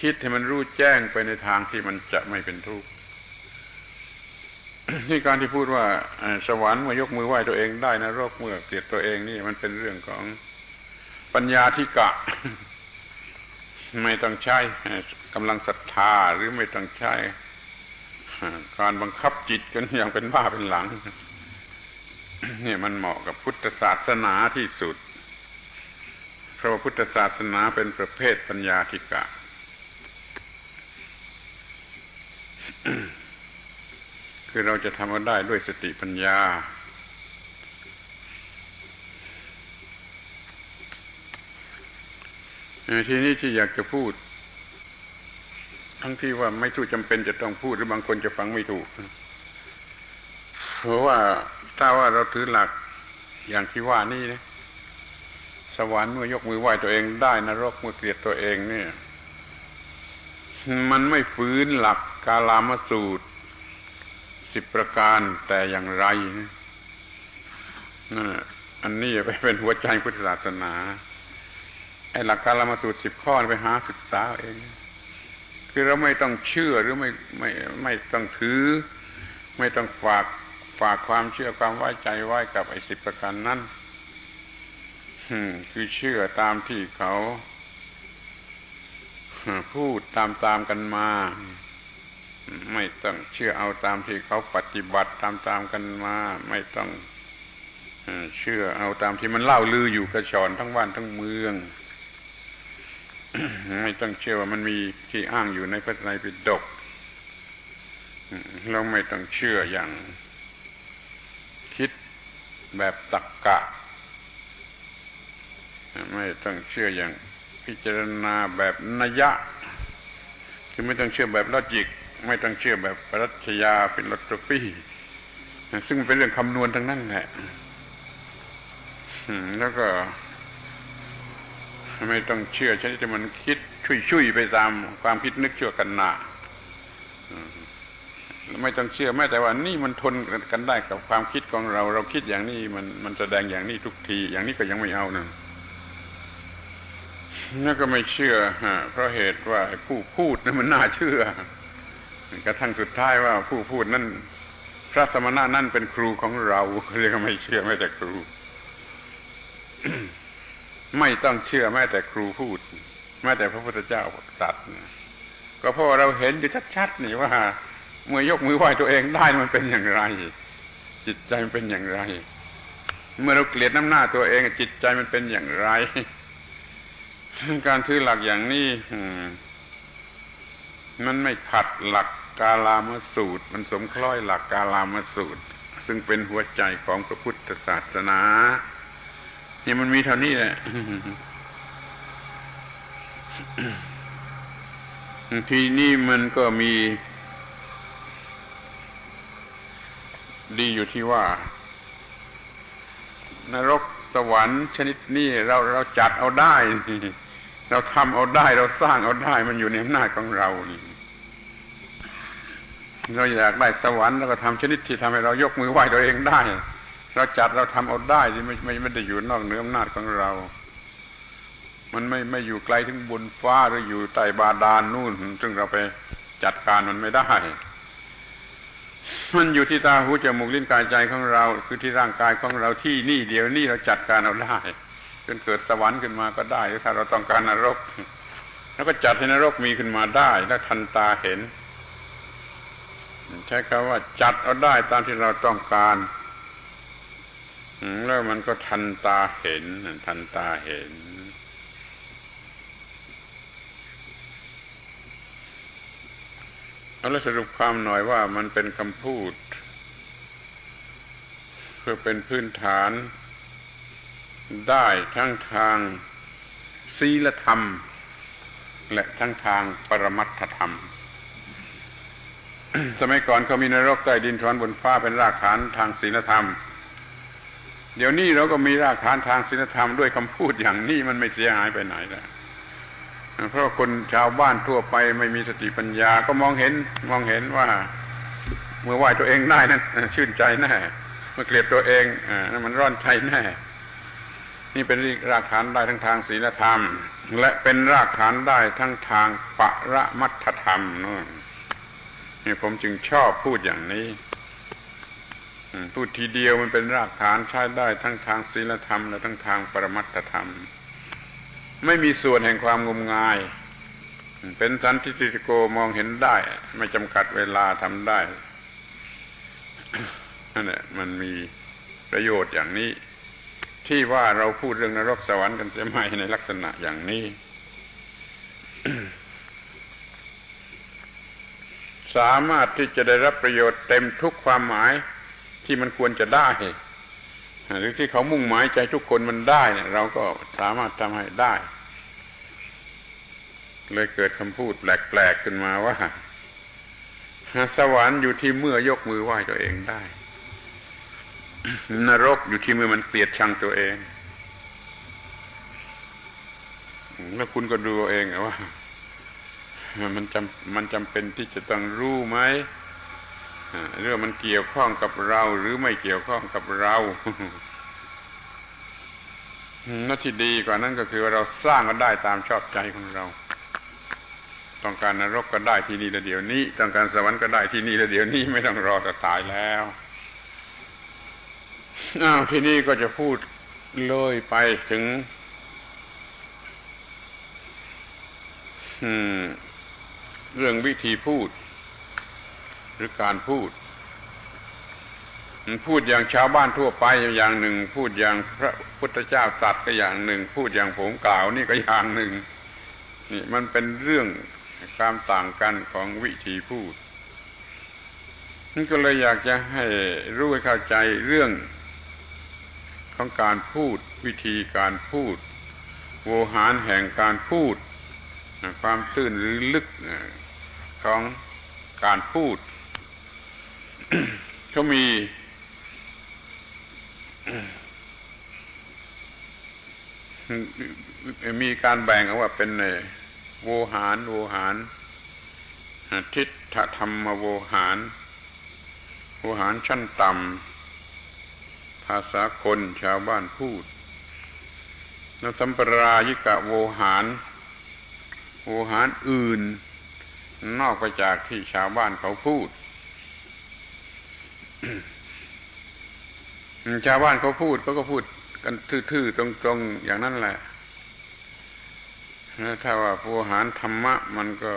คิดให้มันรู้แจ้งไปในทางที่มันจะไม่เป็นทุกข์ที่การที่พูดว่าสวรรค์เมื่อยกมือไหว้ตัวเองได้นะโรคเมื่อเกลียดตัวเองนี่มันเป็นเรื่องของปัญญาธิกะ ไม่ต้องใช้กำลังศรัทธาหรือไม่ต้องใช้การบังคับจิตกันอย่างเป็นบ้าเป็นหลังเนี่ยมันเหมาะกับพุทธศาสนาที่สุด เพราะว่าพุทธศาสนาเป็นประเภทปัญญาธิกะ คือเราจะทำเอาได้ด้วยสติปัญญา ทีนี้ที่อยากจะพูด ทั้งที่ว่าไม่ทูกจำเป็นจะต้องพูดหรือบางคนจะฟังไม่ถูกเพราะว่าถ้าว่าเราถือหลักอย่างที่ว่านี่นะสวรรค์เมื่อยกมือไหว้ตัวเองได้นรกเมื่อเกลียดตัวเองเนี่ย มันไม่ฟื้นหลักกาลามสูตรสิบประการแต่อย่างไรนั่นอันนี้ไปเป็นหัวใจพุทธศาสนา ไอ้หลักการละมาสูตรสิบข้อไปหาศึกษาเอง คือเราไม่ต้องเชื่อหรือไม่ไม่ไม่ต้องถือ ไม่ต้องฝากฝากความเชื่อความไว้ใจไว้กับไอ้สิบประการนั้นคือเชื่อตามที่เขาพูดตามตามกันมา ไม่ต้องเชื่อเอาตามที่เขาปฏิบัติตามตามกันมา ไม่ต้องเชื่อเอาตามที่มันเล่าลืออยู่กระชอนทั้งบ้านทั้งเมือง ไม่ต้องเชื่อว่ามันมีที่อ้างอยู่ในพระไตรปิฎกเราไม่ต้องเชื่ออย่าง คิดแบบตักกะ ไม่ต้องเชื่ออย่างพิจารณาแบบนัยะ คือไม่ต้องเชื่อแบบลอจิก ไม่ต้องเชื่อแบบปรัชญาเป็นลอตเตอรี่ซึ่งเป็นเรื่องคำนวณทั้งนั้นแหละแล้วก็ ไม่ต้องเชื่อชนิดที่มันคิดชุยๆไปตามความคิดนึกชั่วกันหนาไม่ต้องเชื่อแม้แต่ว่านี่มันทนกันได้กับความคิดของเรา เราคิดอย่างนี้มันมันแสดงอย่างนี้ทุกที อย่างนี้ก็ยังไม่เอานะนั่นก็ไม่เชื่อฮะเพราะเหตุว่าผู้พูดนั้นมันน่าเชื่อกระทั่งสุดท้ายว่าผู้พูดนั่นพระสมณะนั่นเป็นครูของเราเรียกไม่เชื่อแม้แต่ครู ไม่ต้องเชื่อแม้แต่ครูพูด แม้แต่พระพุทธเจ้าตรัสก็เพราะเราเห็นอยู่ชัดๆนี่ว่าเมื่อยกมือไหว้ตัวเองได้มันเป็นอย่างไร จิตใจมันเป็นอย่างไร เมื่อเราเกลียดน้ำหน้าตัวเองจิตใจมันเป็นอย่างไร การถือหลักอย่างนี้มันไม่ขัดหลักกาลามสูตร มันสมคล้อยหลักกาลามสูตร ซึ่งเป็นหัวใจของพระพุทธศาสนา นี่มันมีเท่านี้แหละทีนี้มันก็มี ดีอยู่ที่ว่า นรกสวรรค์ชนิดนี้เราเราจัดเอาได้ เราทำเอาได้เราสร้างเอาได้ มันอยู่ในอำนาจของเรานี่เราอยากได้สวรรค์แล้วก็ทำชนิดที่ทำให้เรายกมือไหว้ตัวเองได้ เราจัดเราทำเอาได้ที่ไม่ไม่ไม่ได้อยู่นอกเหนืออำนาจของเรา มันไม่ไม่อยู่ไกลถึงบนฟ้าหรืออยู่ใต้บาดาลนนู่น ซึ่งเราไปจัดการมันไม่ได้ มันอยู่ที่ตาหูจมูกลิ้นกายใจของเรา คือที่ร่างกายของเราที่นี่เดียวนี่เราจัดการเอาได้จนเกิดสวรรค์ขึ้นมาก็ได้ถ้าเราต้องการนรก แล้วก็จัดให้นรกมีขึ้นมาได้แล้วทันตาเห็นใช้คำว่าจัดเอาได้ตามที่เราต้องการ แล้วมันก็ทันตาเห็น ทันตาเห็น เอาละสรุปความหน่อยว่ามันเป็นคำพูด เพื่อเป็นพื้นฐาน ได้ทั้งทางศีลธรรม และทั้งทางปรมัตถธรรม สมัยก่อนเขามีนรกใต้ดินทวนบนฟ้าเป็นรากฐานทางศีลธรรม เดี๋ยวนี้เราก็มีรากฐานทางศีลธรรมด้วยคำพูดอย่างนี้มันไม่เสียหายไปไหนแล้วเพราะคนชาวบ้านทั่วไปไม่มีสติปัญญาก็มองเห็นมองเห็นว่า เมื่อไหวตัวเองได้นั้นชื่นใจแน่เมื่อเกลียดตัวเองอ่ามันร้อนใจแน่นี่เป็นรากฐานได้ทั้งทางศีลธรรม และเป็นรากฐานได้ทั้งทางปรมัตถธรรมนู่นนี่ผมจึงชอบพูดอย่างนี้ พูดทีเดียวมันเป็นรากฐานใช้ได้ทั้งทางศีลธรรมและทั้งทางปรมัตถธรรม ไม่มีส่วนแห่งความงมงาย เป็นสันติติโกมองเห็นได้ ไม่จำกัดเวลาทำได้นั่นแหละมันมีประโยชน์อย่างนี้ ที่ว่าเราพูดเรื่องนรกสวรรค์กันจะไม่ในลักษณะอย่างนี้สามารถที่จะได้รับประโยชน์เต็มทุกความหมาย ที่มันควรจะได้หรือที่เขามุ่งหมายใจทุกคนมันได้เนี่ย เราก็สามารถทำให้ได้ เลยเกิดคำพูดแปลกๆขึ้นมาว่าสวรรค์อยู่ที่เมื่อยกมือไหว้ตัวเองได้ นรกอยู่ที่เมื่อมันเกลียดชังตัวเอง แล้วคุณก็ดูเองว่า มันจำมันจำเป็นที่จะต้องรู้ไหม เรื่องมันเกี่ยวข้องกับเราหรือไม่เกี่ยวข้องกับเรานัที่ดีกว่านั้นก็คือว่าเราสร้างก็ได้ตามชอบใจของเรา ต้องการนรกก็ได้ที่นี่แล้วเดี๋ยวนี้ ต้องการสวรรค์ก็ได้ที่นี่แล้วเดี๋ยวนี้ไม่ต้องรอแต่ตายแล้วอ้าวที่นี่ก็จะพูดเลยไปถึง เรื่องวิธีพูด รือการพูด พูดอย่างชาวบ้านทั่วไปอย่างหนึ่ง พูดอย่างพระพุทธเจ้าตรัสก็อย่างหนึ่ง พูดอย่างผมกล่าวนี่ก็อย่างหนึ่ง นี่มันเป็นเรื่องความต่างกันของวิธีพูดนี่ก็เลยอยากจะให้รู้ให้เข้าใจเรื่องของการพูด วิธีการพูด โวหารแห่งการพูด ความตื้นหรือลึกของการพูด เขามีมีการแบ่งว่าเป็นโวหารโวหารทิฏฐธรรมโวหารโวหารชั้นต่ำภาษาคนชาวบ้านพูดนสัมปรายิกะโวหารโวหารอื่น นอกไปจากที่ชาวบ้านเขาพูด ชาวบ้านเขาพูดเขาก็พูดกันทื่อๆตรงๆอย่างนั้นแหละถ้าว่าผู้หารธรรมะ มันก็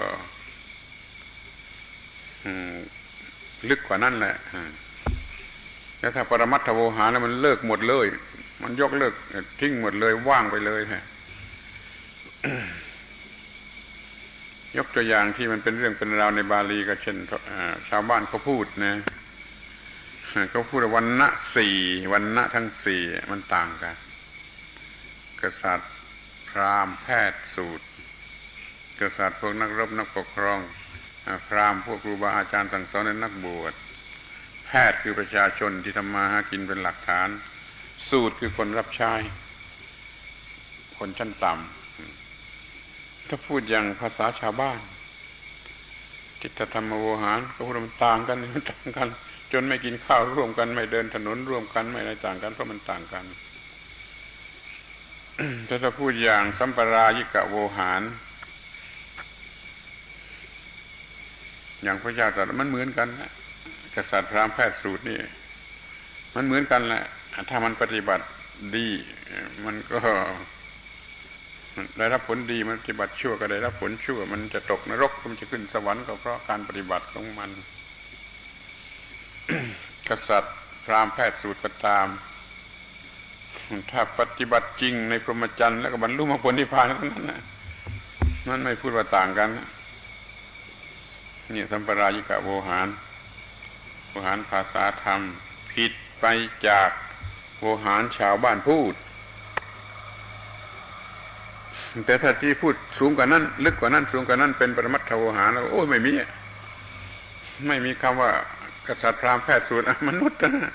ลึกกว่านั้นแหละแล้วถ้าปรมัตถโวหารแล้วมันเลิกหมดเลย มันยกเลิกทิ้งหมดเลยว่างไปเลยฮะยกตัวอย่างที่มันเป็นเรื่องเป็นราวในบาลีก็เช่นชาวบ้านเขาพูดนะ เขาพูดวันณะสี่วันณะทั้งสี่มันต่างกัน กษัตริย์พราหมณ์แพทย์สูตร กษัตริย์พวกนักรบนักปกครอง พราหมณ์พวกครูบาอาจารย์สั่งสอนในนักบวช แพทย์คือประชาชนที่ทำมาหากินเป็นหลักฐาน สูตรคือคนรับใช้ คนชั้นต่ำถ้าพูดอย่างภาษาชาวบ้านทิฏฐธรรมโวหารก็พูดมันต่างกันมันต่างกัน นไม่กินข้าวร่วมกันไม่เดินถนนร่วมกันไม่อะไรต่างกันเพราะมันต่างกันถ้าจะพูดอย่างสัมปรายิกะโวหาร อย่างพระเจ้าตรัสมันเหมือนกันนะกษัตริย์พราหมณ์แพทย์สูตรนี่ มันเหมือนกันแหละถ้ามันปฏิบัติดี มันก็ได้รับผลดีมันปฏิบัติชั่วก็ได้รับผลชั่ว มันจะตกนรกมันจะขึ้นสวรรค์ก็เพราะการปฏิบัติของมัน กษัตริย์ พราหมณ์แพทย์สูตรก็ตาม ถ้าปฏิบัติจริงในพรหมจรรย์แล้วก็บรรลุมรรคผลนิพพานทั้งนั้นนะนั่นไม่พูดว่าต่างกันเนี่ยสัมปรายิกะโวหารโวหารภาษาธรรม ผิดไปจากโวหารชาวบ้านพูด แต่ถ้าที่พูดสูงกว่านั้น ลึกกว่านั้นสูงกว่านั้นเป็นปรมัตถโวหารแล้วโอ้ยไม่มี ไม่มีคำว่า กษัตริย์พราหมณ์แพทย์สูตรมนุษย์นะ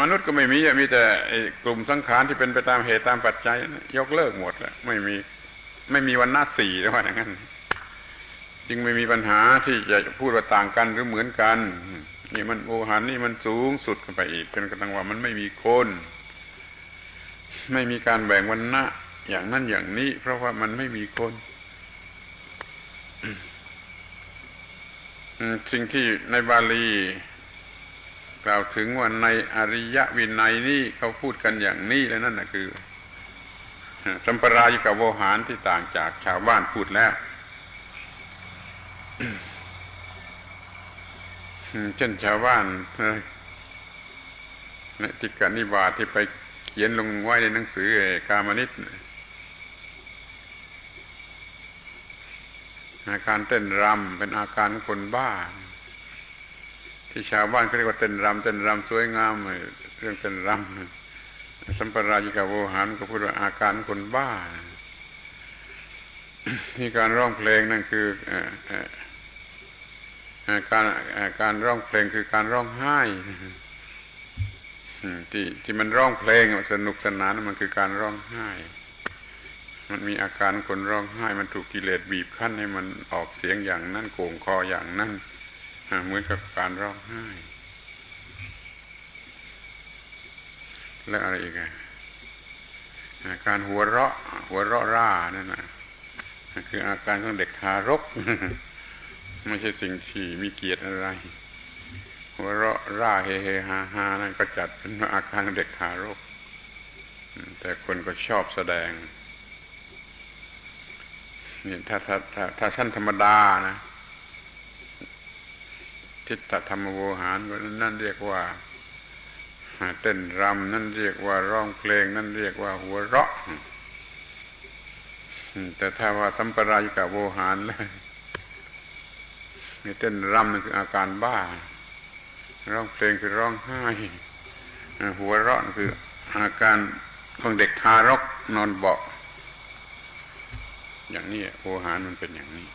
มนุษย์ก็ไม่มีมีแต่กลุ่มสังขารที่เป็นไปตามเหตุตามปัจจัย ยกเลิกหมดแล้วไม่มีไม่มีวันหน้าสี่แล้วว่าอย่างนั้น จึงไม่มีปัญหาที่จะพูดว่าต่างกันหรือเหมือนกัน นี่มันโอหันนี่มันสูงสุดขึ้นไปอีกจนกระทั่งว่ามันไม่มีคน ไม่มีการแบ่งวันณะอย่างนั้นอย่างนี้ เพราะว่ามันไม่มีคน สิ่งที่ในบาลี กล่าวถึงว่าในอริยวินัยนี่เขาพูดกันอย่างนี้แล้วนั่นนะคือสัมปรายุกับโวหารที่ต่างจากชาวบ้านพูดแล้วเช่นชาวบ้านนติกานิบาตที่ไปเขียนลงไว้ในหนังสือ กามนิต อาการเต้นรำเป็นอาการคนบ้า ที่ชาวบ้านเขาเรียกว่าเต้นรำเต้นรำสวยงามเรื่องเต้นรำสัมปรายิกาโวหารก็พูดว่าอาการคนบ้าที่การร้องเพลงนั่นคือการการร้องเพลงคือการร้องไห้ที่ที่มันร้องเพลงสนุกสนานมันคือการร้องไห้ มันมีอาการคนร้องไห้มันถูกกิเลสบีบคั้นให้มันออกเสียงอย่างนั้นโก่งคออย่างนั้นเหมือนกับการร้องไห้ แล้วอะไรอีกอะการหัวเราะ หัวเราะร่านั่นนะคืออาการของเด็กทารก ไม่ใช่สิ่งที่มีเกียรติอะไร หัวเราะร่าเฮเฮฮาฮานั่นก็จัดเป็นอาการเด็กทารก แต่คนก็ชอบแสดง นี่ถ้าถ้าถ้าถ้าชั้นธรรมดานะทิฏฐธรรมโวหารนั่นเรียกว่าเต้นรำนั่นเรียกว่าร้องเพลง นั่นเรียกว่าหัวเราะแต่ถ้าว่าสัมปรายกับโวหารเลยเต้นรำนั่นคืออาการบ้า ร้องเพลงคือร้องไห้ หัวเราะคืออาการของเด็กทารกนอนเบาะ อย่างนี้โวหารมันเป็นอย่างนี้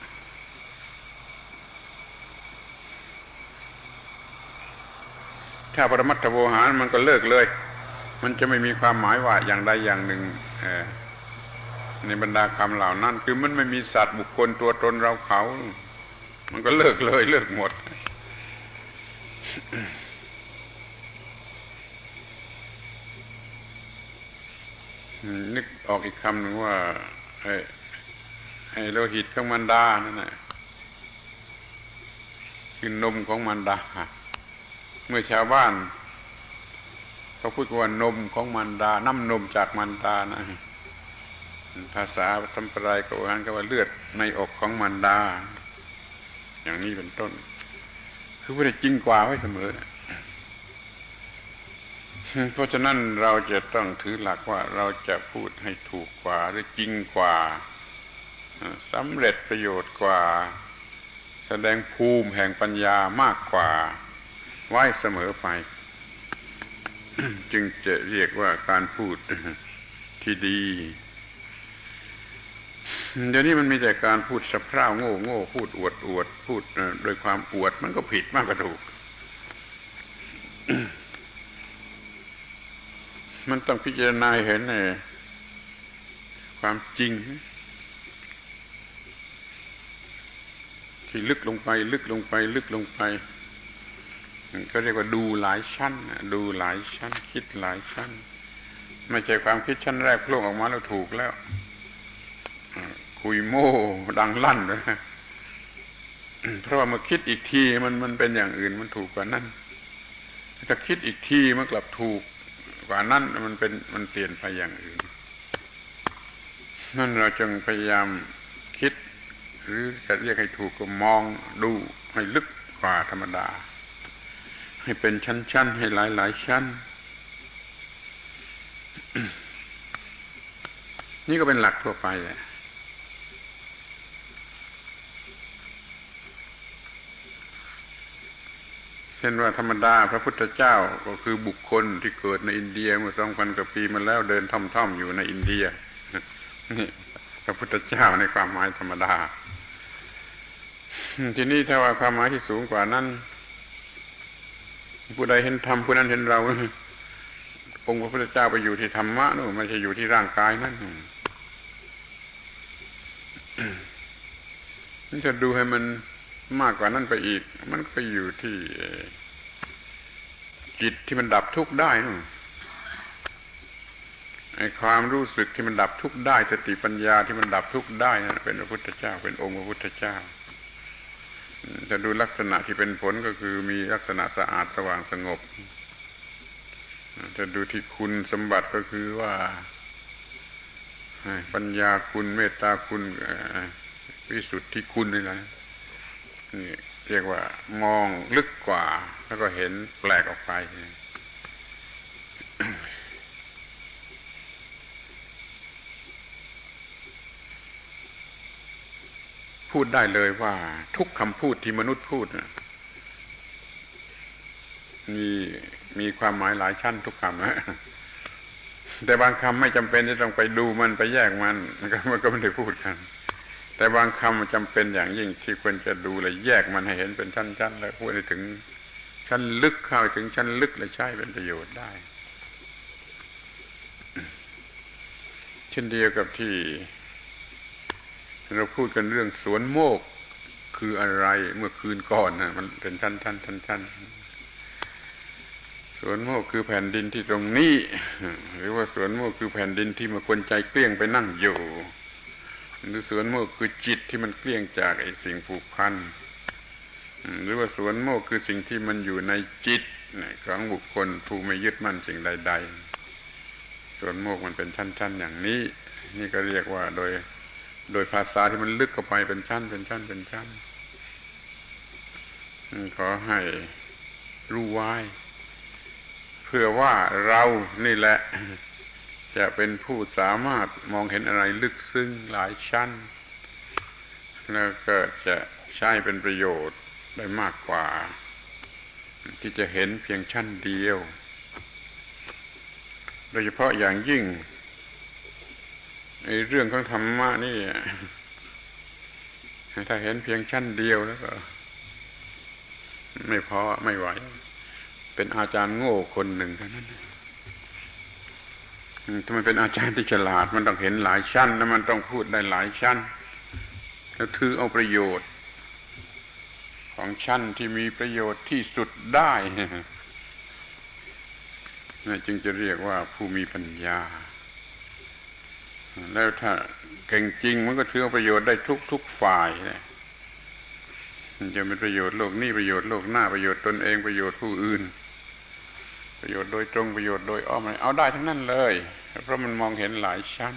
ถ้าปรมัตถโวหารมันก็เลิกเลย มันจะไม่มีความหมายว่าอย่างใดอย่างหนึ่งในบรรดาคำเหล่านั้น คือมันไม่มีสัตว์บุคคลตัวตนเราเขา มันก็เลิกเลยเลิกหมดนึกออกอีกคำหนึ่งว่าไอ้ไอ้ โลหิตของมันดานั่นแหละคือนมของมันดา เมื่อชาวบ้านเขาพูดว่านมของมันดา น้ำนมจากมันดานะ ภาษาสัมปรายก็ว่าก็ว่าเลือดในอกของมันดา อย่างนี้เป็นต้น คือไม่ได้จริงกว่าไว้เสมอเพราะฉะนั้นเราจะต้องถือหลักว่าเราจะพูดให้ถูกกว่าหรือจริงกว่า สำเร็จประโยชน์กว่า แสดงภูมิแห่งปัญญามากกว่า ไว้เสมอไป จึงจะเรียกว่าการพูดที่ดี เดี๋ยวนี้มันมีแต่การพูดสะพร่าโง่โง่พูดอวดอวดพูดโดยความอวดมันก็ผิดมากกว่าถูกมันต้องพิจารณาเห็นเยความจริง ที่ลึกลงไป ลึกลงไป ลึกลงไปก็เรียกว่าดูหลายชั้นดูหลายชั้น คิดหลายชั้น ไม่ใช่ความคิดชั้นแรกโผล่ออกมาแล้วถูกแล้วคุยโม่ดังลั่นเลยเพราะว่ามาคิดอีกทีมันมันเป็นอย่างอื่นมันถูกกว่านั้นถ้าคิดอีกทีมันกลับถูกกว่านั้นมันเป็นมันเปลี่ยนไปอย่างอื่นนั่นเราจึงพยายามคิด หรือจะเรียกให้ถูกก็มองดูให้ลึกกว่าธรรมดา ให้เป็นชั้นๆ ให้หลายๆชั้น นี่ก็เป็นหลักทั่วไปแหละช่นว่าธรรมดาพระพุทธเจ้าก็คือบุคคลที่เกิดในอินเดียเมื่อสองพันกว่าปีมาแล้วเดินท่อมๆอยู่ในอินเดียนี่พระพุทธเจ้าในความหมายธรรมดา ทีนี้ถ้าว่าความหมายที่สูงกว่านั้นผู้ใดเห็นธรรมผู้นั้นเห็นเราองค์พระพุทธเจ้าไปอยู่ที่ธรรมะนู่นไม่ใช่อยู่ที่ร่างกายนั่นนี่จะดูให้มันมากกว่านั้นไปอีก มันก็อยู่ที่จิตที่มันดับทุกข์ได้นู่นไอ้ความรู้สึกที่มันดับทุกข์ได้ สติปัญญาที่มันดับทุกข์ได้นั่นเป็นพระพุทธเจ้า เป็นองค์พระพุทธเจ้า จะดูลักษณะที่เป็นผลก็คือมีลักษณะสะอาดสว่างสงบจะดูที่คุณสมบัติก็คือว่าปัญญาคุณเมตตาคุณวิสุทธิคุณนี่แหละนี่เรียกว่ามองลึกกว่า แล้วก็เห็นแปลกออกไป พู ดได้เลยว่า ทุกคำพูดที่มนุษย์พูดมีมีความหมายหลายชั้นทุกคำนะแต่บางคำไม่จำเป็นที่ต้องไปดูมันไปแยกมันมันก็ไม่ได้พูดกัน แต่บางคำจำเป็นอย่างยิ่งที่ควรจะดูเลยแยกมันให้เห็นเป็นชั้นๆแล้วพูดให้ถึงชั้นลึกเข้าถึงชั้นลึกและใช้เป็นประโยชน์ได้เช่นเดียวกับที่ เราพูดกันเรื่องสวนโมกคืออะไรเมื่อคืนก่อนนะมันเป็นชั้นๆชั้นๆสวนโมกคือแผ่นดินที่ตรงนี้ หรือว่าสวนโมกคือแผ่นดินที่มาคนใจเกลี้ยงไปนั่งอยู่ หรือสวนโมกคือจิตที่มันเกลี้ยงจากไอ้สิ่งผูกพันหรือว่าสวนโมกคือสิ่งที่มันอยู่ในจิตของบุคคลผู้ไม่ยึดมั่นสิ่งใด ๆ สวนโมกมันเป็นชั้น ๆ อย่างนี้ นี่ก็เรียกว่าโดย โดยภาษาที่มันลึกเข้าไปเป็นชั้น เป็นชั้น เป็นชั้น ขอให้รู้ไว้พื่อว่าเรานี่แหละ จะเป็นผู้สามารถมองเห็นอะไรลึกซึ้งหลายชั้น แล้วก็จะใช้เป็นประโยชน์ได้มากกว่า ที่จะเห็นเพียงชั้นเดียว โดยเฉพาะอย่างยิ่ง เรื่องของธรรมะนี่ถ้าเห็นเพียงชั้นเดียวแล้วก็ ไม่พอไม่ไหว เป็นอาจารย์โง่คนหนึ่งเท่านั้นทำไมเป็นอาจารย์ที่ฉลาด มันต้องเห็นหลายชั้น แล้วมันต้องพูดได้หลายชั้น แล้วถือเอาประโยชน์ ของชั้นที่มีประโยชน์ที่สุดได้นี่จึงจะเรียกว่าผู้มีปัญญา แล้วถ้าเก่งจริงมันก็ถือเอประโยชน์ได้ทุกทุกฝ่ายเลยจะเป็นประโยชน์โลกนี้ประโยชน์โลกหน้าประโยชน์ตนเองประโยชน์ผู้อื่น ประโยชน์โดยตรงประโยชน์โดยอ้อมเอาได้ทั้งนั้นเลย เพราะมันมองเห็นหลายชั้น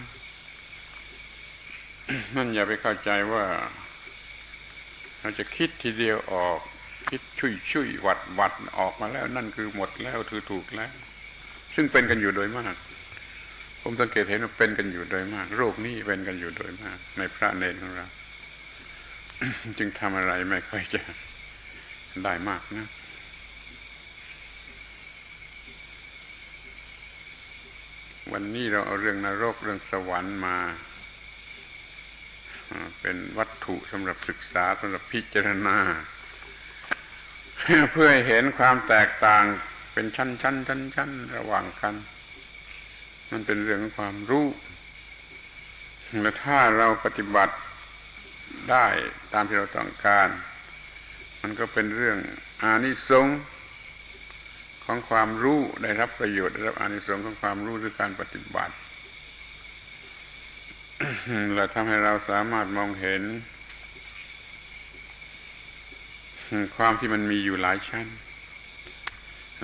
นั่นอย่าไปเข้าใจว่า เราจะคิดทีเดียวออก คิดชุยชุยวัดวัดออกมาแล้ว นั่นคือหมดแล้วถือถูกแล้ว ซึ่งเป็นกันอยู่โดยมาก ผมสังเกตเห็นว่าเป็นกันอยู่โดยมาก โรคนี้เป็นกันอยู่โดยมาก ในพระเนรของเรา จึงทำอะไรไม่ค่อยจะได้มากนะวันนี้เราเอาเรื่องนรกเรื่องสวรรค์มา เป็นวัตถุสำหรับศึกษาสำหรับพิจารณา เพื่อเห็นความแตกต่างเป็นชั้นชั้นชั้นชั้นระหว่างกัน มันเป็นเรื่องของความรู้และถ้าเราปฏิบัติได้ตามที่เราต้องการ มันก็เป็นเรื่องอานิสงส์ของความรู้ได้รับประโยชน์ได้รับอานิสงส์ของความรู้หรือการปฏิบัติและทำให้เราสามารถมองเห็น ความที่มันมีอยู่หลายชั้น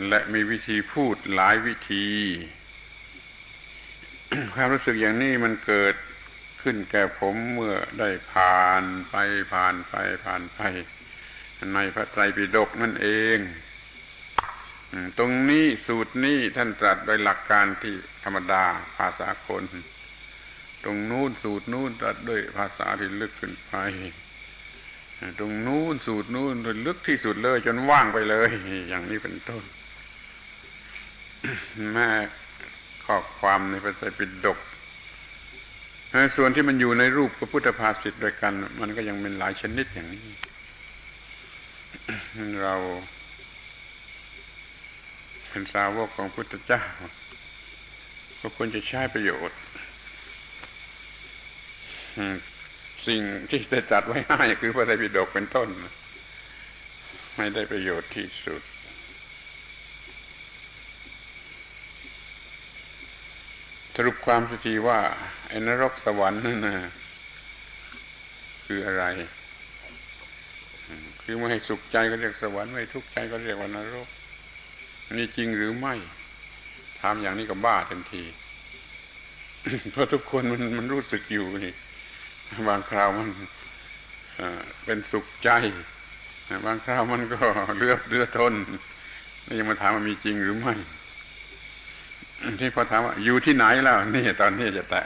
และมีวิธีพูดหลายวิธี ความรู้สึกอย่างนี้มันเกิดขึ้นแก่ผมเมื่อได้ผ่านไปผ่านไปผ่านไปในพระไตรปิฎกนั่นเองตรงนี้สูตรนี้ท่านตรัสโดยหลักการที่ธรรมดาภาษาคน ตรงนู้นสูตรนู้นตรัสด้วยภาษาที่ลึกขึ้นไป ตรงนู้นสูตรนู้นโดยลึกที่สุดเลย จนว่างไปเลย อย่างนี้เป็นต้นแม่ ข้อความในพระไตรปิฎกส่วนที่มันอยู่ในรูปพระพุทธภาษิตด้วยกัน มันก็ยังเป็นหลายชนิดอย่างนี้ เราเป็นสาวกของพุทธเจ้าก็ควรจะใช้ประโยชน์สิ่งที่ได้จัดไว้ให้คือพระไตรปิฎกเป็นต้น ไม่ได้ประโยชน์ที่สุด สรุปความสักทีว่า ไอ้นรกสวรรค์นั่นนะคืออะไร คือไม่ให้สุขใจก็เรียกสวรรค์ไม่ทุกข์ใจก็เรียกว่านรกนี่จริงหรือไม่ทำอย่างนี้ก็บ้าทันที เพราะทุกคนมันมันรู้สึกอยู่นี่ บางคราวมันเป็นสุขใจ บางคราวมันก็เลือดเลือดทนนี่ยังมาถามว่ามีจริงหรือไม่ ที่พอถามว่าอยู่ที่ไหนแล้วนี่ตอนนี้จะแตะ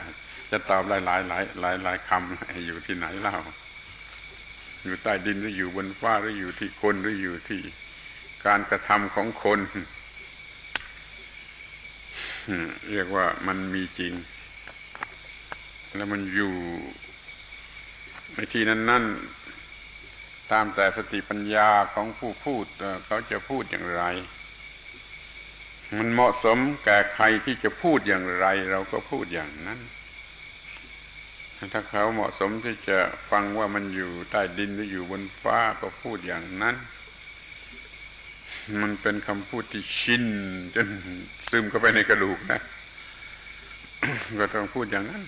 จะตอบหลายหลายหลายหลายหลายคำอยู่ที่ไหนเล่า อยู่ใต้ดินหรืออยู่บนฟ้าหรืออยู่ที่คนหรืออยู่ที่การกระทำของคนเรียกว่ามันมีจริง แล้วมันอยู่ในที่นั้นนั่นตามแต่สติปัญญาของผู้พูดเขาจะพูดอย่างไร มันเหมาะสมแก่ใครที่จะพูดอย่างไร เราก็พูดอย่างนั้น ถ้าเขาเหมาะสมที่จะฟังว่ามันอยู่ใต้ดินหรืออยู่บนฟ้าก็พูดอย่างนั้น มันเป็นคำพูดที่ชินจนซึมเข้าไปในกระดูกนะ ก็ต้องพูดอย่างนั้น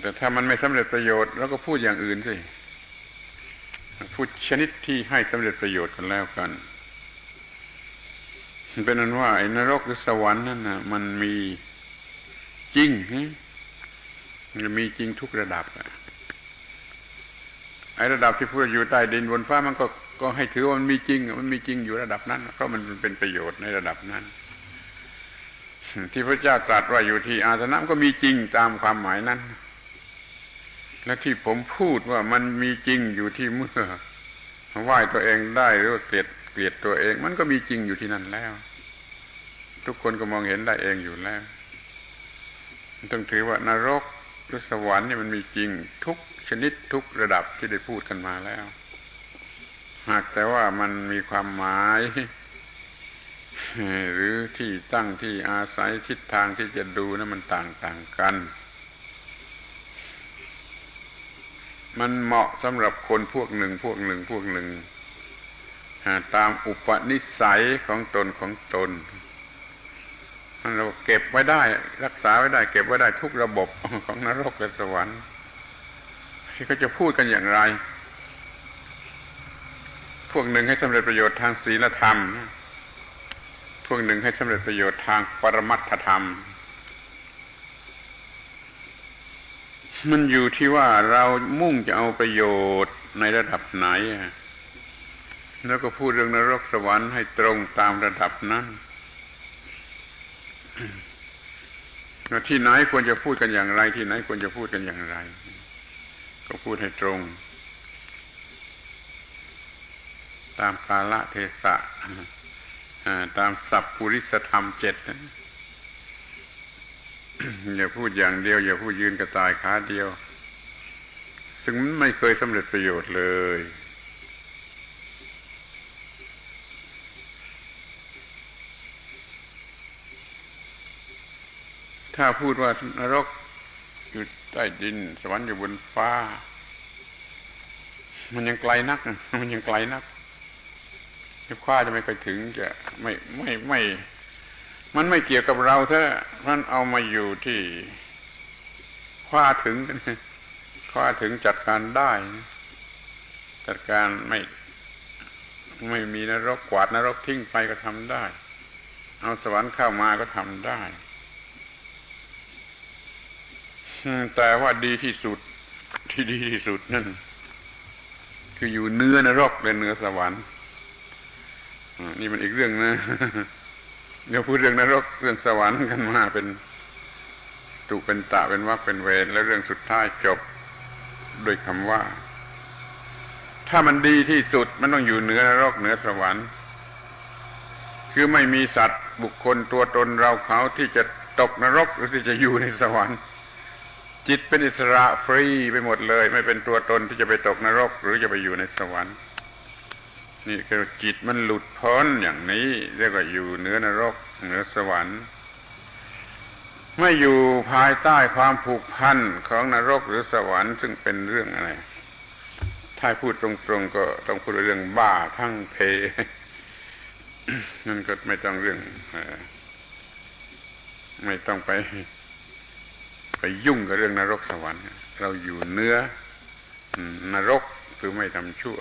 แต่ถ้ามันไม่สำเร็จประโยชน์เราก็พูดอย่างอื่นสิ พูดชนิดที่ให้สำเร็จประโยชน์กันแล้วกัน เป็นนั้นว่าไอ้นรกหรือสวรรค์นั่นนะมันมีจริงมันมีจริงทุกระดับอะไอ้ระดับที่พูดอยู่ใต้ดินบนฟ้ามันก็ก็ให้ถือว่ามันมีจริง มันมีจริงอยู่ระดับนั้นเพราะมันเป็นประโยชน์ในระดับนั้น ที่พระเจ้าตรัสว่าอยู่ที่อาสนะก็มีจริงตามความหมายนั้น และที่ผมพูดว่ามันมีจริงอยู่ที่เมื่อไหว้ตัวเองได้หรือว่าเกลียด เกลียดตัวเอง มันก็มีจริงอยู่ที่นั่นแล้ว ทุกคนก็มองเห็นได้เองอยู่แล้วต้องถือว่านรกหรือสวรรค์นี่มันมีจริงทุกชนิดทุกระดับที่ได้พูดกันมาแล้ว หากแต่ว่ามันมีความหมายหรือที่ตั้งที่อาศัยทิศทางที่จะดูนะั้นมันต่างต่างกัน มันเหมาะสำหรับคนพวกหนึ่งพวกหนึ่งพวกหนึ่ง ตามอุปนิสัยของตนของตนเราเก็บไว้ได้ รักษาไว้ได้ เก็บไว้ได้ทุกระบบของนรกและสวรรค์ที่เขาจะพูดกันอย่างไร พวกหนึ่งให้สำเร็จประโยชน์ทางศีลธรรม พวกหนึ่งให้สำเร็จประโยชน์ทางปรมัตถธรรม มันอยู่ที่ว่าเรามุ่งจะเอาประโยชน์ในระดับไหน แล้วก็พูดเรื่องนรกสวรรค์ให้ตรงตามระดับนั้นที่ไหนควรจะพูดกันอย่างไร ที่ไหนควรจะพูดกันอย่างไร ก็พูดให้ตรง ตามกาละเทศะตามสัพพุริสธรรมเจ็ดอย่าพูดอย่างเดียว อย่าพูดยืนกระต่ายขาเดียว ซึ่งมันไม่เคยสำเร็จประโยชน์เลย ถ้าพูดว่านรกอยู่ใต้ดิน สวรรค์อยู่บนฟ้า มันยังไกลนัก มันยังไกลนักจะคว้าจะไม่ไปถึงจะไม่ไม่ไม่ มันไม่เกี่ยวกับเราถ้ามันเอามาอยู่ที่คว้าถึงคว้าถึงจัดการได้ จัดการไม่ ไม่มีนรกกวาดนรกทิ้งไปก็ทำได้ เอาสวรรค์เข้ามาก็ทำได้ แต่ว่าดีที่สุดที่ดีที่สุดนั่น คืออยู่เนื้อนรกเป็นเนื้อสวรรค์นี่มันอีกเรื่องนะเดี๋ยวพูดเรื่องนรกเรื่องสวรรค์กันมาเป็นตุเป็นตะเป็นว่าเป็นเวรแล้วเรื่องสุดท้ายจบโดยคำว่า ถ้ามันดีที่สุดมันต้องอยู่เหนือนรกเหนือสวรรค์ คือไม่มีสัตว์บุคคลตัวตนเราเขาที่จะตกนรกหรือที่จะอยู่ในสวรรค์ จิตเป็นอิสระฟรีไปหมดเลย ไม่เป็นตัวตนที่จะไปตกนรก หรือจะไปอยู่ในสวรรค์ นี่คือจิตมันหลุดพ้นอย่างนี้ เรียกว่าอยู่เหนือนรกเหนือสวรรค์ไม่อยู่ภายใต้ความผูกพันของนรกหรือสวรรค์ซึ่งเป็นเรื่องอะไร ถ้าพูดตรงๆก็ต้องพูดเรื่องบ้าทั้งเพนั่นก็ไม่ต้องเรื่องไม่ต้องไป ไปยุ่งกับเรื่องนรกสวรรค์ เราอยู่เนื้อนรกคือไม่ทำชั่ว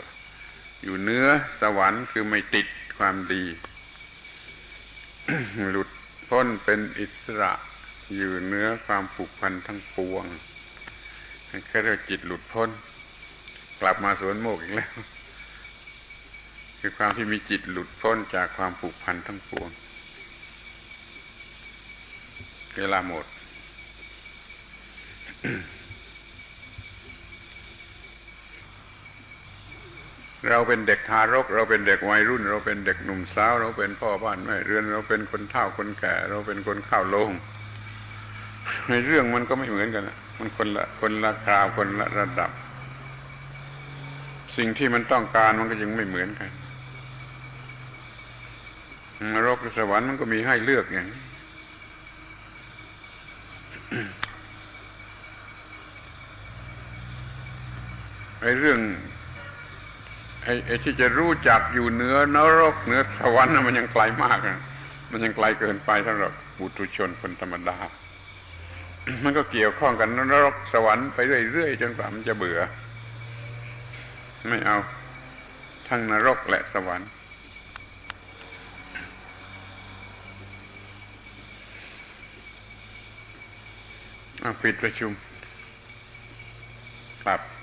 อยู่เนื้อสวรรค์คือไม่ติดความดี หลุดพ้นเป็นอิสระ อยู่เนื้อความผูกพันทั้งปวงแค่เรียกจิตหลุดพ้น กลับมาสวนโมกอีกแล้ว คือความที่มีจิตหลุดพ้นจากความผูกพันทั้งปวงเวลาหมด เราเป็นเด็กทารก เราเป็นเด็กวัยรุ่น เราเป็นเด็กหนุ่มสาว เราเป็นพ่อบ้านแม่เรือน เราเป็นคนเฒ่าคนแก่ เราเป็นคนข้าวโลงในเรื่องมันก็ไม่เหมือนกันมันคนละคนละคราวคนละระดับ สิ่งที่มันต้องการมันก็ยังไม่เหมือนกันนรกสวรรค์มันก็มีให้เลือกอย่าง ไอ้เรื่องไอ้ไอ้ที่จะรู้จักอยู่เหนือนรกเหนือสวรรค์มันยังไกลมากนะมันยังไกลเกินไปสำหรับบุตุชนคนธรรมดา มันก็เกี่ยวข้องกันนรกสวรรค์ไปเรื่อยๆจนกว่ามันจะเบื่อ ไม่เอา ทั้งนรกและสวรรค์ ปิดประชุม ครับ